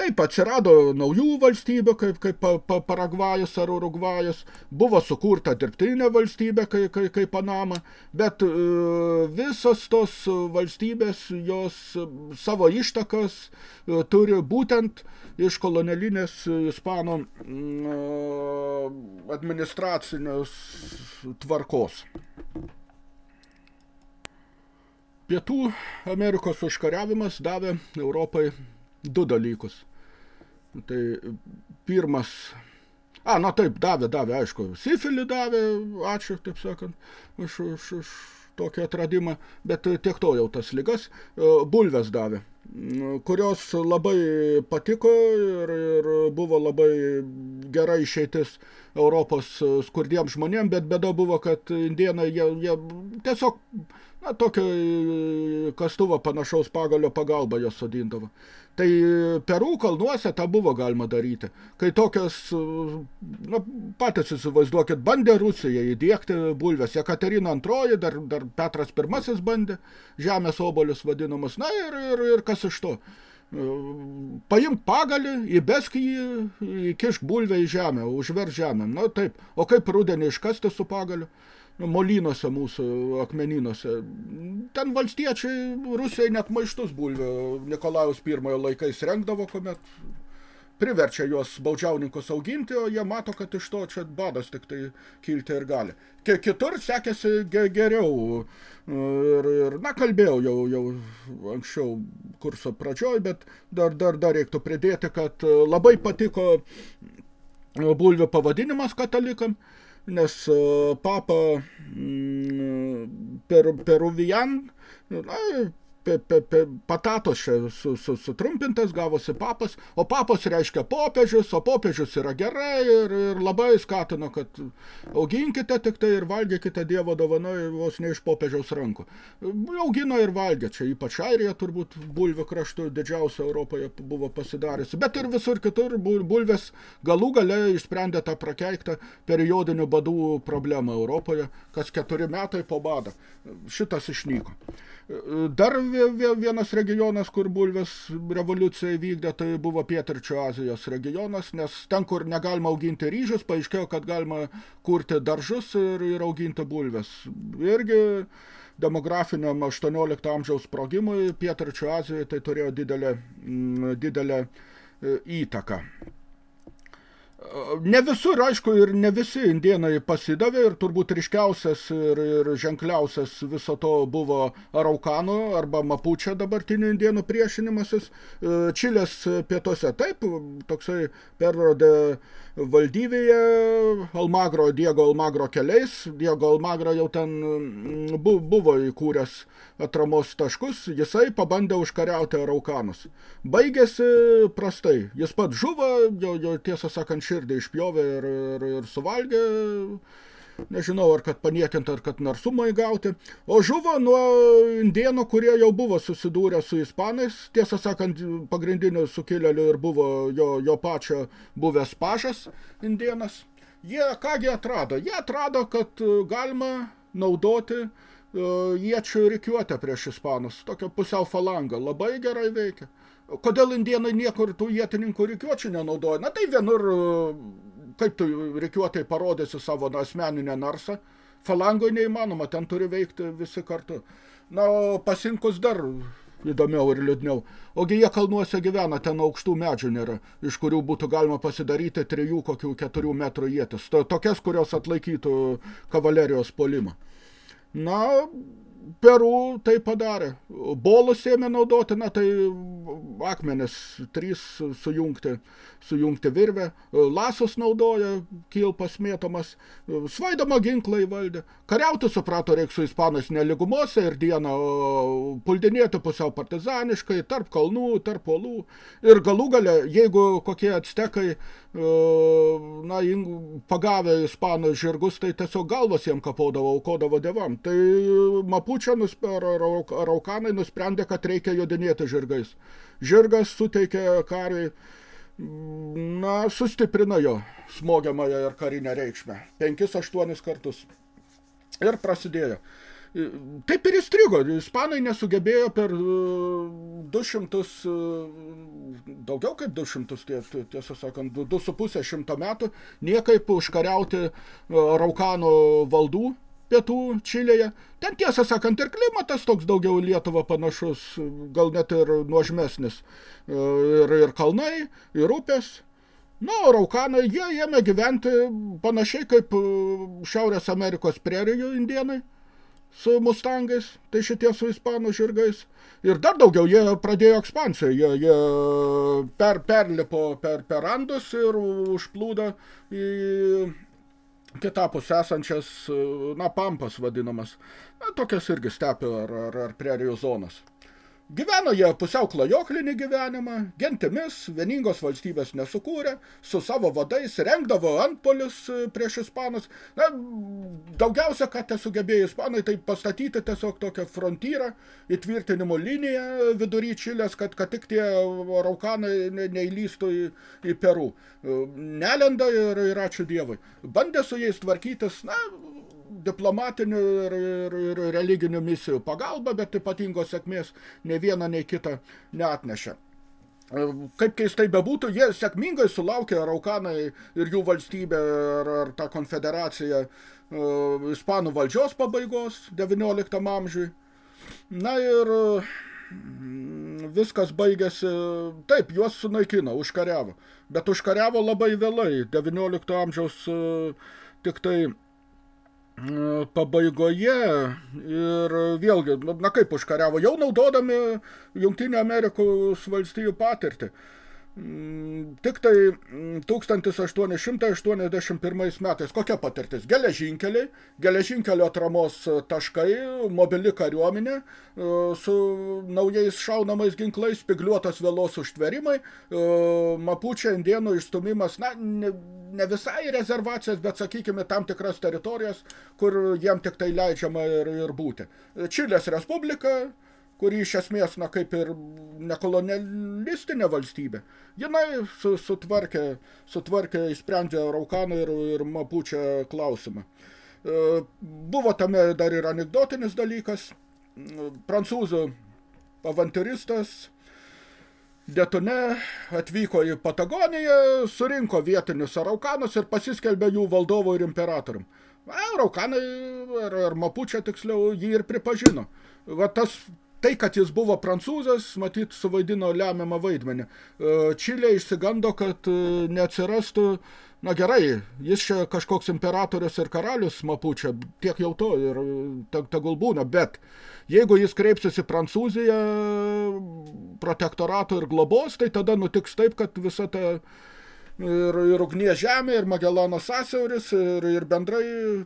Taip, atsirado naujų valstybių, kaip, kaip pa, pa, Paragvajus ar Urugvajus, buvo sukurta dirbtinė valstybė, kaip, kaip, kaip Panama, bet uh, visos tos valstybės, jos savo ištakas uh, turi būtent iš kolonialinės ispanų uh, administracinės tvarkos. Pietų Amerikos užkariavimas davė Europai du dalykus. Tai pirmas, a, na taip, davė, davė, aišku, sifilį davė, ačiū, taip sakant, už, už, už tokį atradimą, bet tiek to jau tas ligas, e, bulves davė kurios labai patiko ir, ir buvo labai gera išeitis Europos skurdiems žmonėm, bet bėda buvo, kad indienai jie, jie tiesiog na, tokio kastuvo panašaus pagalio pagalba jos sodindavo. Tai Perų kalnuose tą buvo galima daryti. Kai tokios, na, patys įsivaizduokit, bandė Rusija įdėkti bulves. Jekaterina antroji, dar, dar Petras pirmasis bandė, žemės obolius vadinamas. Na ir, ir, ir kas iš to? Paimk pagalį, įbesk jį, įkišk bulvę į žemę, užver žemę. Na taip, o kaip rudenį iškasti su pagaliu? Molynuose mūsų akmenynuose. Ten valstiečiai, Rusijai net maištus bulvių Nikolajaus pirmojo laikais rengdavo, kuomet priverčia juos baudžiauninkus auginti, o jie mato, kad iš to čia badas tik tai kilti ir gali. Kitur sekėsi geriau. Ir, ir na, kalbėjau jau, jau anksčiau kurso pradžioj, bet dar, dar, dar reiktų pridėti, kad labai patiko bulvių pavadinimas katalikam nes e, papa mm, per, Peruvian, na, pe, pe, pe, patatos čia su, su, sutrumpintas, gavosi papas, o papas reiškia popiežius, o popiežius yra gerai ir, ir labai skatino, kad auginkite tik tai ir valgykite Dievo dovanoj vos ne iš popiežiaus rankų. Augino ir valgė, čia ypač Airija turbūt bulvių kraštų didžiausia Europoje buvo pasidariusi, bet ir visur kitur bulvės galų gale išsprendė tą prakeiktą periodinių badų problemą Europoje, kas keturi metai po badą. Šitas išnyko. Dar vienas regionas, kur bulvės revoliucija vykdė, tai buvo Pietarčio Azijos regionas, nes ten, kur negalima auginti ryžius, paaiškėjo, kad galima kurti daržus ir, ir auginti bulvės. Irgi demografiniam 18 amžiaus sprogimui Pietarčio Azijoje tai turėjo didelę, didelę e, įtaką. Ne visur, aišku, ir ne visi indienai pasidavė ir turbūt ryškiausias ir, ir ženkliausias viso to buvo Araukanų arba Mapučia dabartinių indienų priešinimasis. E, Čilės pietuose taip, toksai perrodė valdyvėje Almagro, Diego Almagro keliais. Diego Almagro jau ten mm, buvo įkūręs atramos taškus, jisai pabandė užkariauti Araukanus. Baigėsi prastai. Jis pat žuvo, jo, jo tiesą sakant, širdį išpjovė ir, ir, ir suvalgė, nežinau, ar kad paniekinti, ar kad narsumą įgauti, o žuvo nuo indienų, kurie jau buvo susidūrę su ispanais, tiesą sakant, pagrindiniu sukilėliu ir buvo jo, jo pačio buvęs pažas indienas. Jie kągi atrado? Jie atrado, kad galima naudoti uh, iečių rikiuotę prieš ispanus, tokią pusiau falangą, labai gerai veikia. Kodėl indienai niekur tų ietininkų rikiuočių nenaudoja? Na tai vienur, kaip tu rikiuotai parodysi savo asmeninę narsą, falangoje neįmanoma, ten turi veikti visi kartu. Na, o pasinkus dar įdomiau ir liūdniau. Ogi jie kalnuose gyvena, ten aukštų medžių nėra, iš kurių būtų galima pasidaryti trijų kokių keturių metrų ietis. Tokias, kurios atlaikytų kavalerijos polimą. Na, Peru tai padarė. Bolus ėmė naudoti, na tai akmenis trys sujungti, sujungti virvę. Lasus naudoja, kilpas mėtomas, svaidama ginklą įvaldė. Kariauti, suprato, reiks su ispanais neligumose ir dieną puldinėti pusiau partizaniškai, tarp kalnų, tarp olų. Ir galų gale, jeigu kokie atstekai na, pagavę ispanų žirgus, tai tiesiog galvas jiem kapaudavo, aukodavo devam. Tai mapučia ar raukanai nusprendė, kad reikia jodinėti žirgais. Žirgas suteikė kariui, na, sustiprino jo smogiamąją ir karinę reikšmę. Penkis, aštuonis kartus. Ir prasidėjo. Taip ir įstrigo. Ispanai nesugebėjo per 200, e, e, daugiau kaip 200, tiesą sakant, 2,5 šimto metų, niekaip užkariauti e, Raukano valdų pietų Čilėje. Ten tiesą sakant ir klimatas toks daugiau Lietuva panašus, gal net ir nuožmesnis. Ir, ir kalnai, ir upės. Na, Raukanai, jie ėmė gyventi panašiai kaip Šiaurės Amerikos prerijų indienai su mustangais, tai šitie su ispanų žirgais. Ir dar daugiau, jie pradėjo ekspansiją, jie, jie per, perlipo per, per Andus ir užplūdo į kitapus esančias, na, pampas vadinamas, na, tokias irgi stepių ar, ar, ar prerijų zonas. Gyveno jie pusiau klajoklinį gyvenimą, gentimis, vieningos valstybės nesukūrė, su savo vadais rengdavo antpolius e, prieš ispanus. Na, daugiausia, ką te sugebėjo ispanai, tai pastatyti tiesiog tokią frontyrą, įtvirtinimo liniją vidury Čilės, kad, kad tik tie raukanai neįlystų į, į Peru. E, nelenda ir, ir ačiū Dievui. Bandė su jais tvarkytis, na, diplomatinių ir, ir, ir religinių misijų pagalba, bet ypatingos sėkmės ne vieną, nei kitą neatnešė. Kaip keistai bebūtų, jie sėkmingai sulaukė Raukanai ir jų valstybė ar, ar ta konfederacija uh, ispanų valdžios pabaigos 19 amžiui. Na ir uh, viskas baigėsi, taip, juos sunaikino, užkariavo. Bet užkariavo labai vėlai, 19 amžiaus uh, tik tai pabaigoje ir vėlgi, na kaip užkariavo, jau naudodami Jungtinio Amerikos valstijų patirtį. Mm, tik tai 1881 mm, metais kokia patirtis? Geležinkeliai, geležinkelio atramos taškai, mobili kariuomenė e, su naujais šaunamais ginklais, spigliuotas vėlos užtverimai, e, mapučia indienų išstumimas, na, ne visai rezervacijas, bet sakykime tam tikras teritorijas, kur jiem tik tai leidžiama ir, ir būti. Čilės Respublika, kuri iš esmės, na, kaip ir nekolonialistinė valstybė, jinai su, sutvarkė, sutvarkė, įsprendė Raukaną ir, ir Mapučio klausimą. E, buvo tame dar ir anegdotinis dalykas. Prancūzų avantiristas Detone atvyko į Patagoniją, surinko vietinius araukanus ir pasiskelbė jų valdovo ir imperatorium. Araukanai, ar, ar Mapučia tiksliau, jį ir pripažino. Va tas Tai, kad jis buvo prancūzas, matyt, suvaidino lemiamą vaidmenį. E, Čilė išsigando, kad e, neatsirastų, na gerai, jis čia kažkoks imperatorius ir karalius mapučia, tiek jau to ir tegul būna, bet jeigu jis kreipsis į Prancūziją protektorato ir globos, tai tada nutiks taip, kad visa ta ir, ir ugnies žemė, ir Magelano sąsiauris, ir, ir bendrai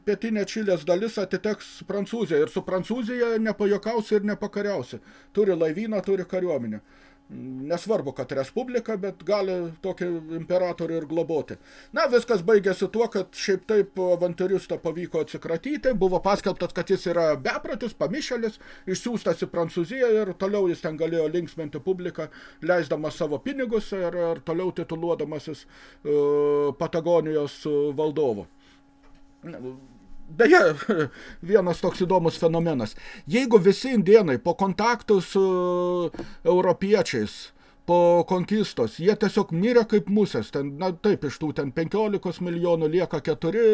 pietinė Čilės dalis atiteks Prancūzija. Ir su Prancūzija nepajokausi ir nepakariausi. Turi laivyną, turi kariuomenę. Nesvarbu, kad respublika, bet gali tokį imperatorių ir globoti. Na, viskas baigėsi tuo, kad šiaip taip avantūristą pavyko atsikratyti, buvo paskelbtas, kad jis yra bepratis, pamišelis, išsiųstas į Prancūziją ir toliau jis ten galėjo linksminti publiką, leisdamas savo pinigus ir, ir toliau tituluodamasis uh, Patagonijos valdovu. Beje, vienas toks įdomus fenomenas. Jeigu visi indienai po kontaktų su europiečiais, po konkistos, jie tiesiog mirė kaip musės, ten, na taip, iš tų ten 15 milijonų lieka 4,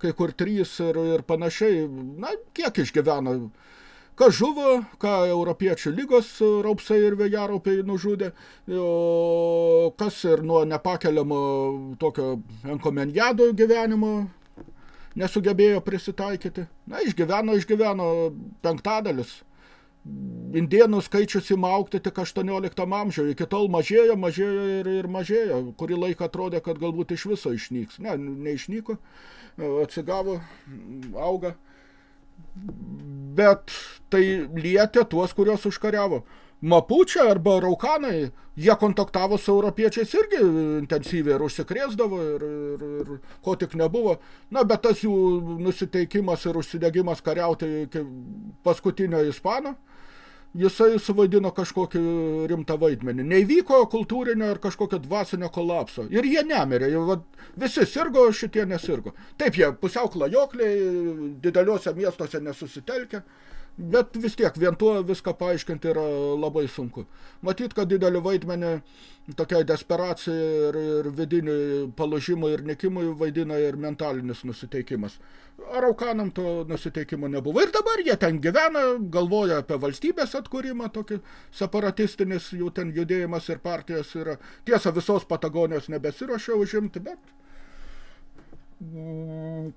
kai kur 3 ir, ir panašiai, na kiek išgyveno, kas žuvo, ką europiečių lygos raupsai ir vėjaraupiai nužudė, o kas ir nuo nepakeliamo tokio enkomenjado gyvenimo nesugebėjo prisitaikyti. Na, išgyveno, išgyveno penktadalis. Indienų skaičius ima aukti tik 18 amžiuje. Iki tol mažėjo, mažėjo ir, ir mažėjo. Kurį laiką atrodė, kad galbūt iš viso išnyks. Ne, neišnyko, atsigavo, auga. Bet tai lietė tuos, kurios užkariavo. Mapučiai arba Raukanai, jie kontaktavo su europiečiais irgi intensyviai ir užsikrėsdavo ir, ir, ir ko tik nebuvo. Na, bet tas jų nusiteikimas ir užsidegimas kariauti iki paskutinio Ispano, jisai suvaidino kažkokį rimtą vaidmenį. Neįvyko kultūrinio ar kažkokio dvasinio kolapso. Ir jie nemirė. Va, visi sirgo, šitie nesirgo. Taip, jie pusiau klajokliai, dideliuose miestuose nesusitelkė. Bet vis tiek, vien tuo viską paaiškinti yra labai sunku. Matyt, kad didelį vaidmenį tokiai desperacijai ir, ir vidiniui palūžimui ir nikimui vaidina ir mentalinis nusiteikimas. Araukanam to nusiteikimo nebuvo. Ir dabar jie ten gyvena, galvoja apie valstybės atkūrimą, tokį separatistinis jų ten judėjimas ir partijos yra. Tiesa, visos Patagonijos nebesiruošia užimti, bet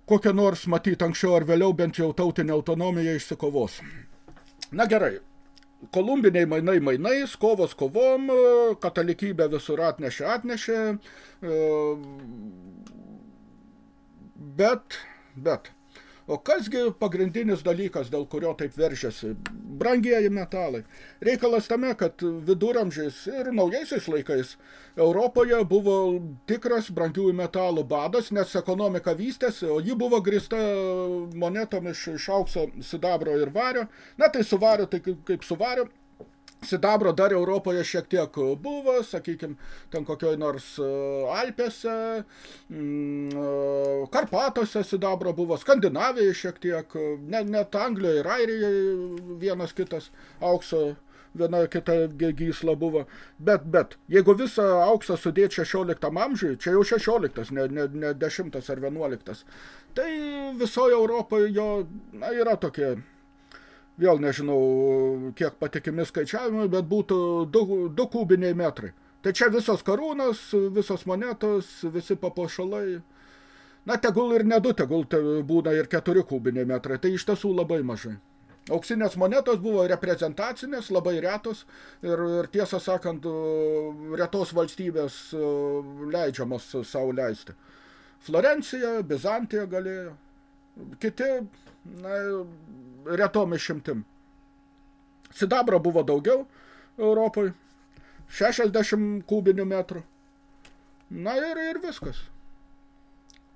kokią nors matyti anksčiau ar vėliau bent jau tautinę autonomiją išsikovos. Na gerai, kolumbiniai mainai mainais, kovos kovom, katalikybę visur atnešė, atnešė, e, bet, bet, O kasgi pagrindinis dalykas, dėl kurio taip veržiasi? Brangieji metalai. Reikalas tame, kad viduramžiais ir naujaisiais laikais Europoje buvo tikras brangiųjų metalų badas, nes ekonomika vystėsi, o ji buvo grįsta monetomis iš aukso, sidabro ir vario. Na tai su vario, tai kaip, kaip su vario, Sidabro dar Europoje šiek tiek buvo, sakykime, ten kokioj nors e, Alpėse, mm, e, Karpatose sidabro buvo, Skandinavijoje šiek tiek, net, net Anglijoje ir Airijoje vienas kitas aukso viena kita gysla buvo. Bet, bet, jeigu visą auksą sudėti 16 amžiui, čia jau 16, ne, ne, ne 10 ar 11, tai visoje Europoje jo na, yra tokie vėl nežinau, kiek patikimi skaičiavimai, bet būtų du, du kubiniai metrai. Tai čia visos karūnos, visos monetos, visi papuošalai. Na, tegul ir ne du, tegul te būna ir keturi kubiniai metrai. Tai iš tiesų labai mažai. Auksinės monetos buvo reprezentacinės, labai retos ir, ir tiesą sakant, retos valstybės leidžiamos savo leisti. Florencija, Bizantija galėjo. Kiti, na, retom išimtim. Sidabro buvo daugiau Europoje, 60 kubinių metrų. Na ir, ir viskas.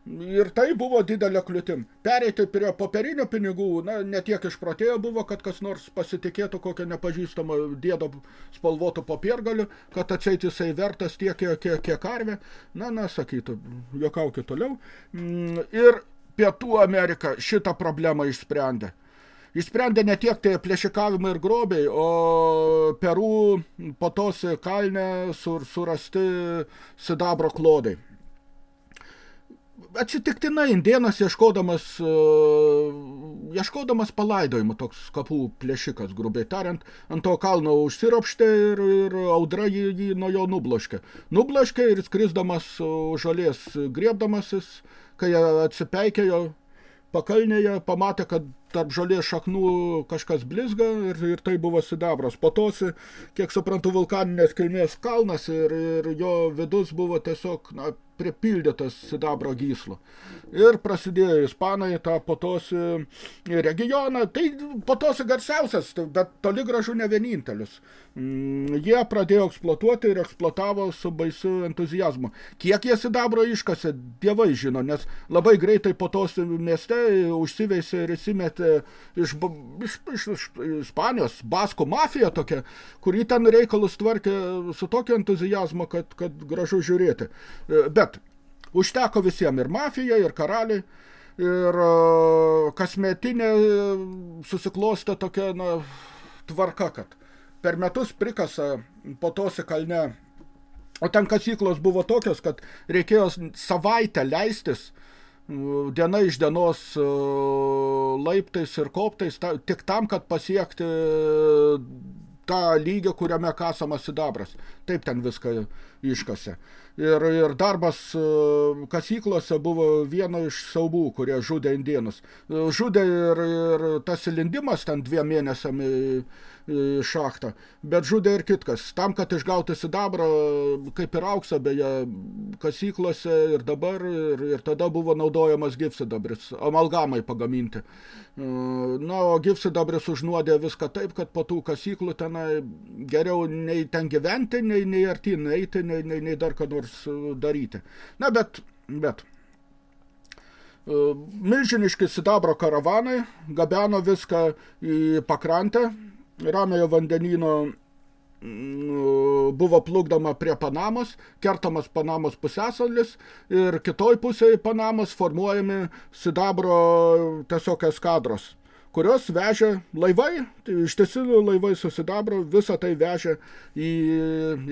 Ir tai buvo didelė kliūtim. Pereiti prie popierinių pinigų, na, netiek išprotėjo buvo, kad kas nors pasitikėtų kokią nepažįstamą dėdo spalvotų popiergalių, kad atseit jisai vertas tiek, kiek, kiek karvė. Na, na, sakytų, jokaukit toliau. Mm, ir Pietų Amerika šitą problemą išsprendė. Išsprendė ne tiek tai plėšikavimai ir grobiai, o Perų potosi kalne sur, surasti sidabro klodai. Atsitiktinai indėnas ieškodamas, uh, ieškodamas palaidojimų, toks kapų plėšikas, grubiai tariant, ant to kalno užsiropštė ir, ir audra jį, jį nuo jo nubloškė. Nubloškė ir skrisdamas žolės griebdamasis, kai atsipeikėjo pakalnėje, pamatė, kad tarp žolės šaknų kažkas blizga ir, ir tai buvo sidabras. Po to, kiek suprantu, vulkaninės kilmės kalnas ir, ir jo vidus buvo tiesiog na, pripildytas sidabro gyslų. Ir prasidėjo ispanai tą potosi regioną. Tai potosi garsiausias, bet toli gražu ne vienintelis. Mm, jie pradėjo eksploatuoti ir eksploatavo su baisiu entuzijazmu. Kiek jie sidabro iškasė, dievai žino, nes labai greitai potosi mieste užsiveisė ir įsimetė iš, iš, iš, iš Ispanijos, Basko mafija tokia, kuri ten reikalus tvarkė su tokio entuzijazmo, kad, kad gražu žiūrėti. Bet užteko visiems ir mafija, ir karaliai, ir kasmetinė susiklostė tokia na, tvarka, kad per metus prikasa po tosi kalne, o ten kasyklos buvo tokios, kad reikėjo savaitę leistis diena iš dienos e, laiptais ir koptais ta, tik tam, kad pasiekti tą lygį, kuriame kasamas sidabras. Taip ten viską iškase. Ir, ir darbas e, kasyklose buvo vieno iš saubų, kurie žudė indienus. E, žudė ir, ir tas įlindimas ten dviem mėnesiam į, į šachtą, bet žudė ir kitkas. Tam, kad išgauti sidabrą, kaip ir auksą, beje, kasyklose ir dabar, ir, ir tada buvo naudojamas gyvsidabris, amalgamai pagaminti. E, na, o gyvsidabris užnuodė viską taip, kad po tų kasyklų tenai geriau nei ten gyventi, nei, nei artin eiti, nei, nei, nei dar ką nors e, daryti. Na, bet, bet e, milžiniški sidabro karavanai gabeno viską į pakrantę, ramiojo vandenyno mm, buvo plukdama prie Panamos, kertamas Panamos pusėsalis ir kitoj pusėje Panamos formuojami sidabro tiesiog eskadros kurios vežė laivai, tai ištesi laivai su sidabro, visą tai vežė į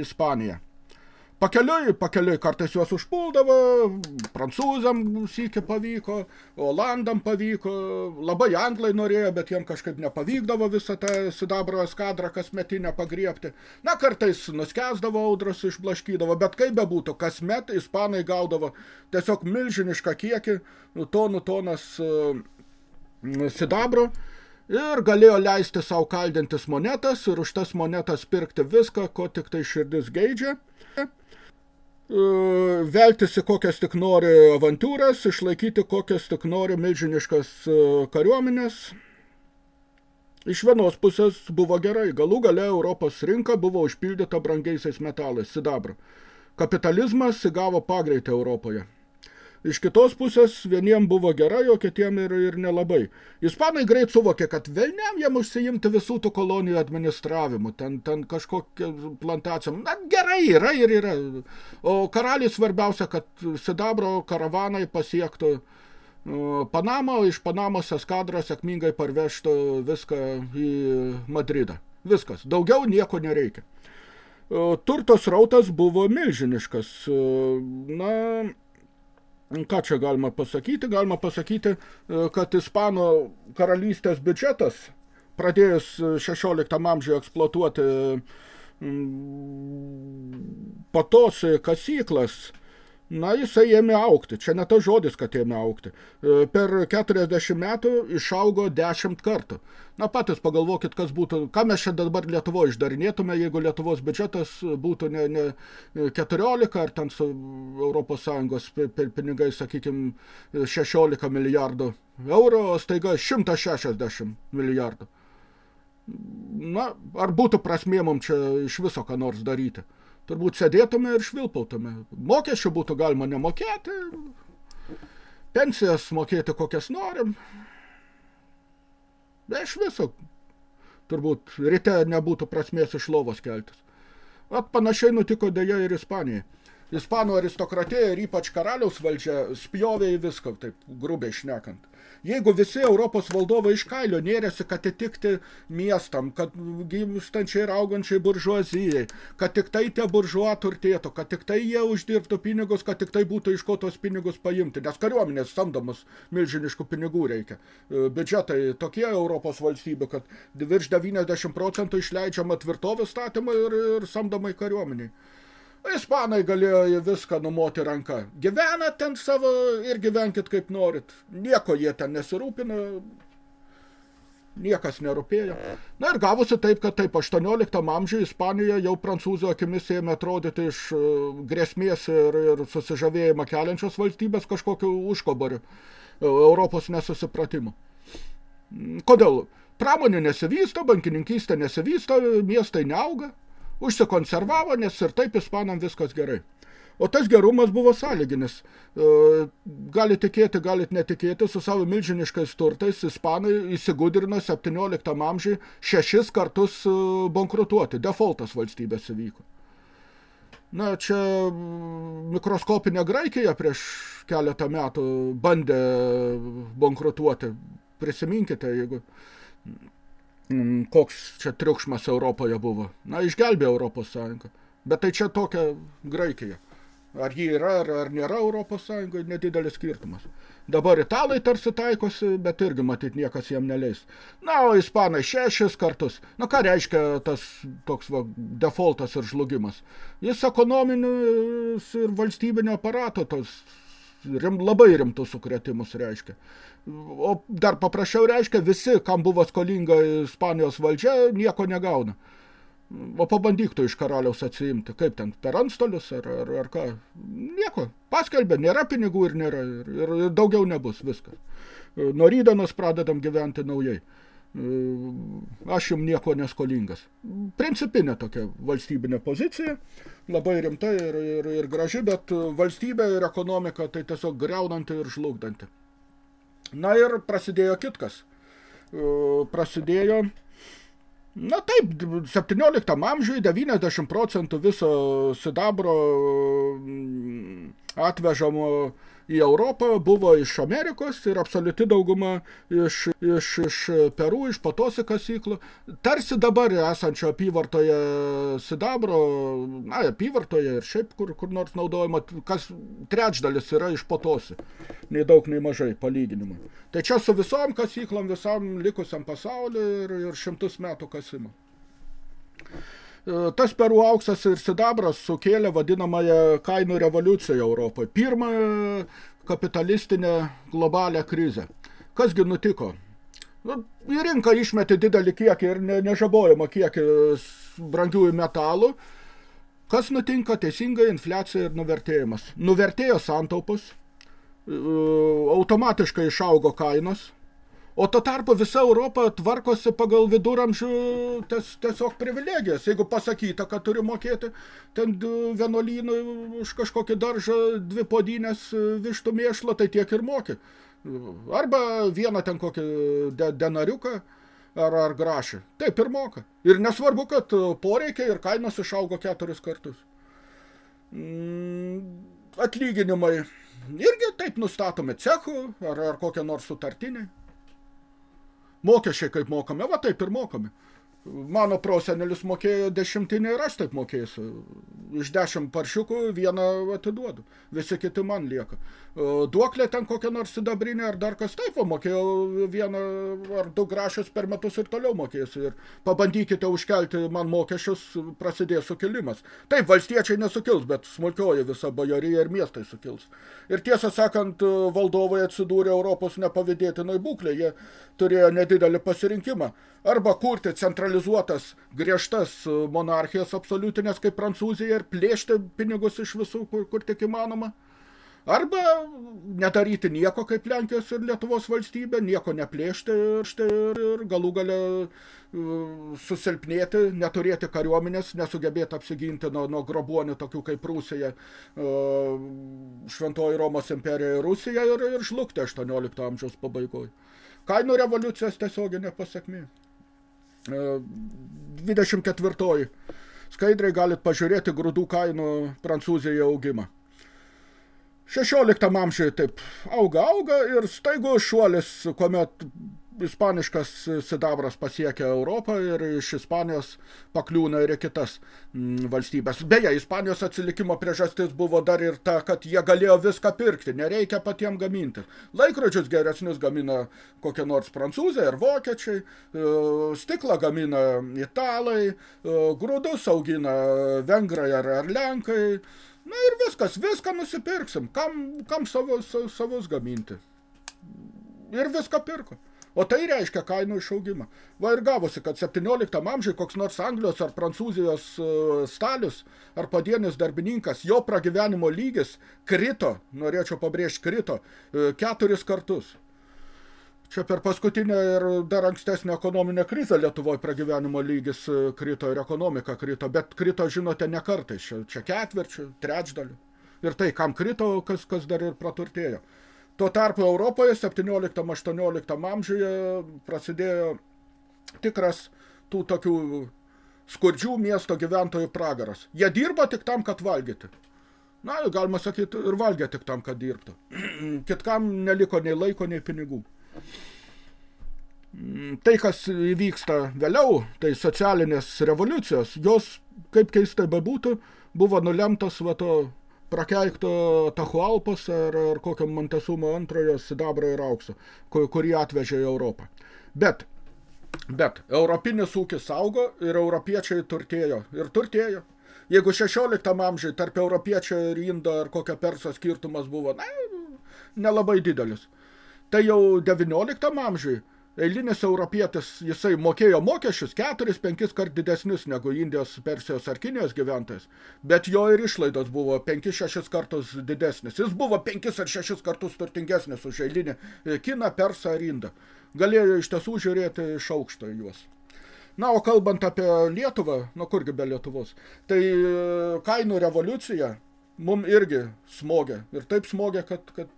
Ispaniją. Pakeliui, pakeliui kartais juos užpuldavo, prancūzam sykį pavyko, olandam pavyko, labai anglai norėjo, bet jiem kažkaip nepavykdavo visą tą sidabro eskadrą kasmetinę pagriepti. Na, kartais nuskesdavo audros, išblaškydavo, bet kaip bebūtų, kasmet ispanai gaudavo tiesiog milžinišką kiekį, tonų tonas uh, sidabro, ir galėjo leisti savo kaldintis monetas ir už tas monetas pirkti viską, ko tik tai širdis geidžia. E, veltis į kokias tik nori avantūras, išlaikyti kokias tik nori milžiniškas e, kariuomenės. Iš vienos pusės buvo gerai, galų gale Europos rinka buvo užpildyta brangiaisiais metalais, sidabru. Kapitalizmas įgavo pagreitį Europoje. Iš kitos pusės vieniem buvo gerai, o kitiem ir, ir nelabai. Ispanai greit suvokė, kad velniam jam užsiimti visų tų kolonijų administravimu, ten, ten kažkokia plantacijom. Na, gerai yra ir yra. O karalis svarbiausia, kad sidabro karavanai pasiektų Panamą, iš Panamos eskadro sėkmingai parvežtų viską į Madridą. Viskas. Daugiau nieko nereikia. Turtos rautas buvo milžiniškas. Na, ką čia galima pasakyti? Galima pasakyti, e, kad Ispanų karalystės biudžetas, pradėjus 16 amžiuje eksploatuoti patos kasyklas, na, jisai ėmė aukti. Čia ne tas žodis, kad ėmė aukti. E, per 40 metų išaugo 10 kartų. Na, patys pagalvokit, kas būtų, ką mes čia dabar Lietuvoje išdarinėtume, jeigu Lietuvos biudžetas būtų ne, ne 14 ar ten su Europos Sąjungos pinigai, sakykime, 16 milijardų eurų, o staiga 160 milijardų. Na, ar būtų prasmė mums čia iš viso ką nors daryti? Turbūt sėdėtume ir švilpautume. Mokesčių būtų galima nemokėti, pensijas mokėti kokias norim. Be iš viso, turbūt ryte nebūtų prasmės iš lovos keltis. At panašiai nutiko dėja ir Ispanijai. Ispanų aristokratija ir ypač karaliaus valdžia spjovė į viską, taip grubiai šnekant. Jeigu visi Europos valdovai iš kailio nėrėsi, kad atitikti miestam, kad gimstančiai ir augančiai buržuazijai, kad tik tai tie buržuo turtėtų, kad tik tai jie uždirbtų pinigus, kad tik tai būtų iš ko tos pinigus paimti, nes kariuomenės samdomus milžiniškų pinigų reikia. E, biudžetai tokie Europos valstybių, kad virš 90 procentų išleidžiama tvirtovės statymai ir, ir samdomai kariuomeniai. Ispanai galėjo viską numoti ranką. Gyvena ten savo ir gyvenkit kaip norit. Nieko jie ten nesirūpina, niekas nerūpėjo. Na ir gavosi taip, kad taip 18 amžiuje Ispanija jau prancūzų akimis ėmė atrodyti iš e, grėsmės ir, ir susižavėjimą keliančios valstybės kažkokiu užkobariu e, Europos nesusipratimu. Kodėl? Pramonė nesivysto, bankininkystė nesivysto, miestai neauga užsikonservavo, nes ir taip ispanam viskas gerai. O tas gerumas buvo sąlyginis. E, gali tikėti, galit netikėti, su savo milžiniškais turtais ispanai įsigudrino 17 amžiui šešis kartus e, bankrutuoti. Defaultas valstybės įvyko. Na, čia mikroskopinė Graikija prieš keletą metų bandė bankrutuoti. Prisiminkite, jeigu koks čia triukšmas Europoje buvo. Na, išgelbė Europos Sąjungą. Bet tai čia tokia Graikija. Ar jį yra, ar, ar nėra Europos Sąjungoje, nedidelis skirtumas. Dabar italai tarsi taikosi, bet irgi matyt niekas jiem neleis. Na, o ispanai šešis kartus. Na, ką reiškia tas toks va, defaultas ir žlugimas? Jis ekonominis ir valstybinio aparato tos rim, labai rimtus sukretimus reiškia. O dar paprasčiau reiškia, visi, kam buvo skolinga Ispanijos valdžia, nieko negauna. O pabandyk tu iš karaliaus atsiimti, kaip ten, per antstolius ar, ar, ar ką. Nieko, paskelbė, nėra pinigų ir nėra, ir, ir, daugiau nebus, viskas. Nuo rydanos pradedam gyventi naujai. Aš jums nieko neskolingas. Principinė tokia valstybinė pozicija, labai rimta ir, ir, ir graži, bet valstybė ir ekonomika tai tiesiog greunanti ir žlugdanti. Na ir prasidėjo kitkas. Prasidėjo Na taip, 17 amžiui 90 procentų viso sidabro mm, atvežamo į Europą buvo iš Amerikos ir absoliuti dauguma iš, iš, iš Peru, iš Patosi kasyklų. Tarsi dabar esančio apyvartoje sidabro, na, apyvartoje ir šiaip kur, kur nors naudojama, kas trečdalis yra iš Patosi. Nei daug, nei mažai palyginimui. Tai čia su visom kasyklom, visam likusiam pasauliu ir, ir šimtus metų kasimo. Tas perų auksas ir sidabras sukėlė vadinamąją kainų revoliuciją Europoje. Pirmą kapitalistinę globalią krizę. Kasgi nutiko? Nu, į rinką išmetė didelį kiekį ir ne, nežabojama kiekį brangiųjų metalų. Kas nutinka? Teisingai infliacija ir nuvertėjimas. Nuvertėjo santaupus, automatiškai išaugo kainos, O to tarpu visa Europa tvarkosi pagal viduramžių ties, tiesiog privilegijas. Jeigu pasakyta, kad turi mokėti ten vienuolynui už kažkokį daržą dvi podynės vištų mėšlo, tai tiek ir moki. Arba vieną ten kokį de, denariuką ar, ar grašį. Taip ir moka. Ir nesvarbu, kad poreikiai ir kainos išaugo keturis kartus. Mm, atlyginimai irgi taip nustatomi cechų ar, ar kokie nors sutartiniai. Mokesčiai kaip mokame, va taip ir mokame. Mano prosenelis mokėjo dešimtinį ir aš taip mokėsiu. Iš dešimt paršiukų vieną atiduodu. Visi kiti man lieka. Duoklė ten kokia nors sidabrinė ar dar kas taip, mokėjau vieną ar du grašius per metus ir toliau mokėsiu. Ir pabandykite užkelti man mokesčius, prasidės sukilimas. Taip, valstiečiai nesukils, bet smulkioji visa bajorija ir miestai sukils. Ir tiesą sakant, valdovai atsidūrė Europos nepavydėtinai būklė. Jie turėjo nedidelį pasirinkimą. Arba kurti centralizuotas griežtas monarchijas absoliutinės kaip Prancūzija ir plėšti pinigus iš visų, kur, kur tik įmanoma. Arba nedaryti nieko kaip Lenkijos ir Lietuvos valstybė, nieko neplėšti ir, štai, ir, ir galų gale susilpnėti, neturėti kariuomenės, nesugebėti apsiginti nuo, nuo grobuonių tokių kaip Rusija, Šventoji Romos imperija ir Rusija ir, ir žlugti 18 amžiaus pabaigoje. Kainų revoliucijos tiesioginė pasakmė. 24. Skaidriai galit pažiūrėti grūdų kainų Prancūzijoje augimą. 16 amžiuje taip auga, auga ir staigu šuolis, kuomet ispaniškas sidabras pasiekia Europą ir iš Ispanijos pakliūna ir į kitas mm, valstybės. Beje, Ispanijos atsilikimo priežastis buvo dar ir ta, kad jie galėjo viską pirkti, nereikia patiem gaminti. Laikrodžius geresnius gamina kokie nors prancūzai ir vokiečiai, e, stiklą gamina italai, e, grūdus augina vengrai ar, ar lenkai. Na ir viskas, viską nusipirksim. Kam, kam savus, savus gaminti? Ir viską pirko. O tai reiškia kainų išaugimą. Va ir gavosi, kad 17 amžiui koks nors Anglijos ar Prancūzijos stalius ar padienis darbininkas, jo pragyvenimo lygis krito, norėčiau pabrėžti, krito keturis kartus. Čia per paskutinę ir dar ankstesnę ekonominę krizę Lietuvoje pragyvenimo lygis krito ir ekonomika krito, bet krito, žinote, ne kartais, čia ketvirčių, trečdalių. Ir tai, kam krito, kas, kas dar ir praturtėjo. Tuo tarpu Europoje 17-18 amžiuje prasidėjo tikras tų tokių skurdžių miesto gyventojų pragaras. Jie dirba tik tam, kad valgyti. Na, galima sakyti, ir valgė tik tam, kad dirbtų. Kitkam neliko nei laiko, nei pinigų. Tai, kas įvyksta vėliau, tai socialinės revoliucijos, jos, kaip keistai bebūtų, buvo nulemtos va to prakeikto Tahualpos ar, ar kokio Montesumo antrojo sidabro ir aukso, kur, kurį atvežė į Europą. Bet, bet, europinis ūkis augo ir europiečiai turtėjo. Ir turtėjo. Jeigu 16 amžiai tarp europiečio ir indo ar kokio perso skirtumas buvo, na, nelabai didelis. Tai jau 19 amžiui eilinis europietis, jisai mokėjo mokesčius keturis, penkis kart didesnius negu Indijos, Persijos ar Kinijos gyventojas, bet jo ir išlaidos buvo penkis, šešis kartus didesnis. Jis buvo penkis ar šešis kartus turtingesnis už eilinį Kiną, Persą ar Indą. Galėjo iš tiesų žiūrėti iš aukšto juos. Na, o kalbant apie Lietuvą, nu kurgi be Lietuvos, tai kainų revoliucija mum irgi smogia. Ir taip smogia, kad, kad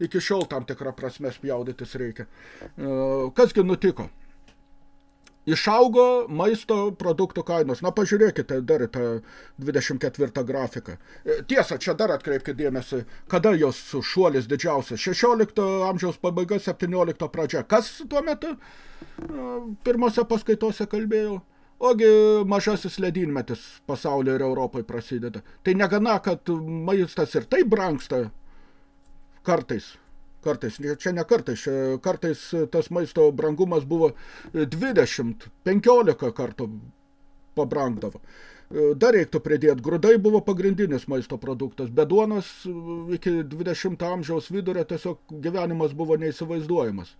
iki šiol tam tikrą prasme spjaudytis reikia. E, kasgi nutiko? Išaugo maisto produktų kainos. Na, pažiūrėkite dar tą 24 grafiką. E, tiesa, čia dar atkreipkite dėmesį, kada jos šuolis didžiausias. 16 amžiaus pabaiga, 17 pradžia. Kas tuo metu? E, pirmose paskaitose kalbėjau. Ogi mažasis ledynmetis pasaulio ir Europai prasideda. Tai negana, kad maistas ir taip brangsta kartais. Kartais, čia ne kartais, čia kartais tas maisto brangumas buvo 20-15 kartų pabrangdavo. Dar reiktų pridėti, grūdai buvo pagrindinis maisto produktas, be duonos iki 20 amžiaus vidurio tiesiog gyvenimas buvo neįsivaizduojamas.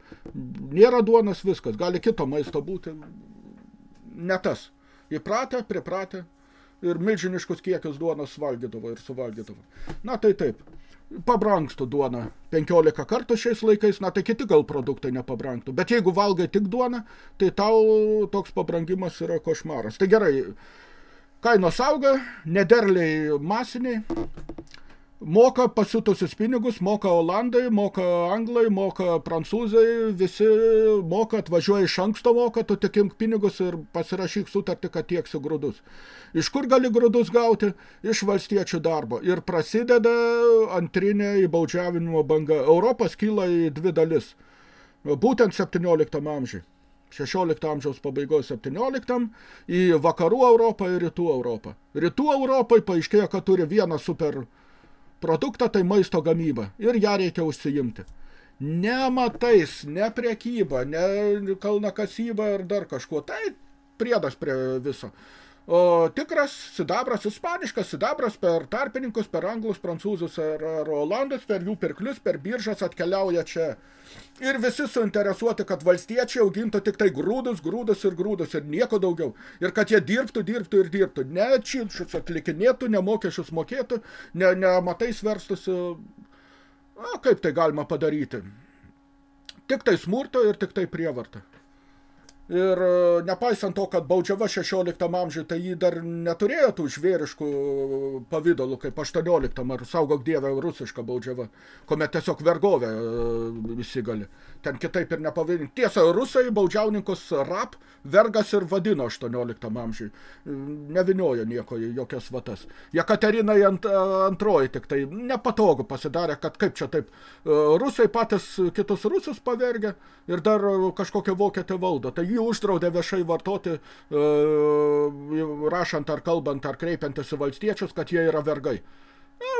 Nėra duonos viskas, gali kito maisto būti, ne tas. Įpratę, pripratę ir milžiniškus kiekius duonos valgydavo ir suvalgydavo. Na tai taip pabrangstų duona 15 kartų šiais laikais, na tai kiti gal produktai nepabranktų. Bet jeigu valgai tik duoną, tai tau toks pabrangimas yra košmaras. Tai gerai, kainos auga, nederliai masiniai, moka pasiutusius pinigus, moka olandai, moka anglai, moka prancūzai, visi moka, atvažiuoja iš anksto moka, tu tik imk pinigus ir pasirašyk sutartį, kad tieksiu grūdus. Iš kur gali grūdus gauti? Iš valstiečių darbo. Ir prasideda antrinė įbaudžiavinimo banga. Europas kyla į dvi dalis. Būtent 17 amžiui. 16 amžiaus pabaigoje 17 į vakarų Europą ir rytų Europą. Rytų Europai paaiškėjo, kad turi vieną super produktą, tai maisto gamyba. Ir ją reikia užsiimti. Ne matais, ne prekyba, ne kalnakasyba ar dar kažkuo. Tai priedas prie viso. O tikras sidabras, ispaniškas sidabras per tarpininkus, per anglus, prancūzus ar, ar olandus, per jų pirklius, per biržas atkeliauja čia. Ir visi suinteresuoti, kad valstiečiai augintų tik tai grūdus, grūdus ir grūdus ir nieko daugiau. Ir kad jie dirbtų, dirbtų ir dirbtų. Ne čilčius atlikinėtų, ne mokesčius mokėtų, ne, ne matais verstųsi. Na, kaip tai galima padaryti? Tik tai smurto ir tik tai prievarta. Ir e, nepaisant to, kad baudžiava 16 amžiui, tai jį dar neturėjo tų žvėriškų pavydalų, kaip 18 ar saugok dievę rusiška baudžiava, kuomet tiesiog vergovė e, visi gali. Ten kitaip ir nepavadinti. Tiesa, rusai baudžiauninkus rap, vergas ir vadino 18 amžiui. Neviniojo nieko į jokias vatas. Jekaterina ant, antroji tik tai nepatogu pasidarė, kad kaip čia taip. E, rusai patys kitus rusus pavergia ir dar kažkokią vokietę valdo. Tai jį uždraudė viešai vartoti, e, rašant ar kalbant ar kreipiantis į valstiečius, kad jie yra vergai. E,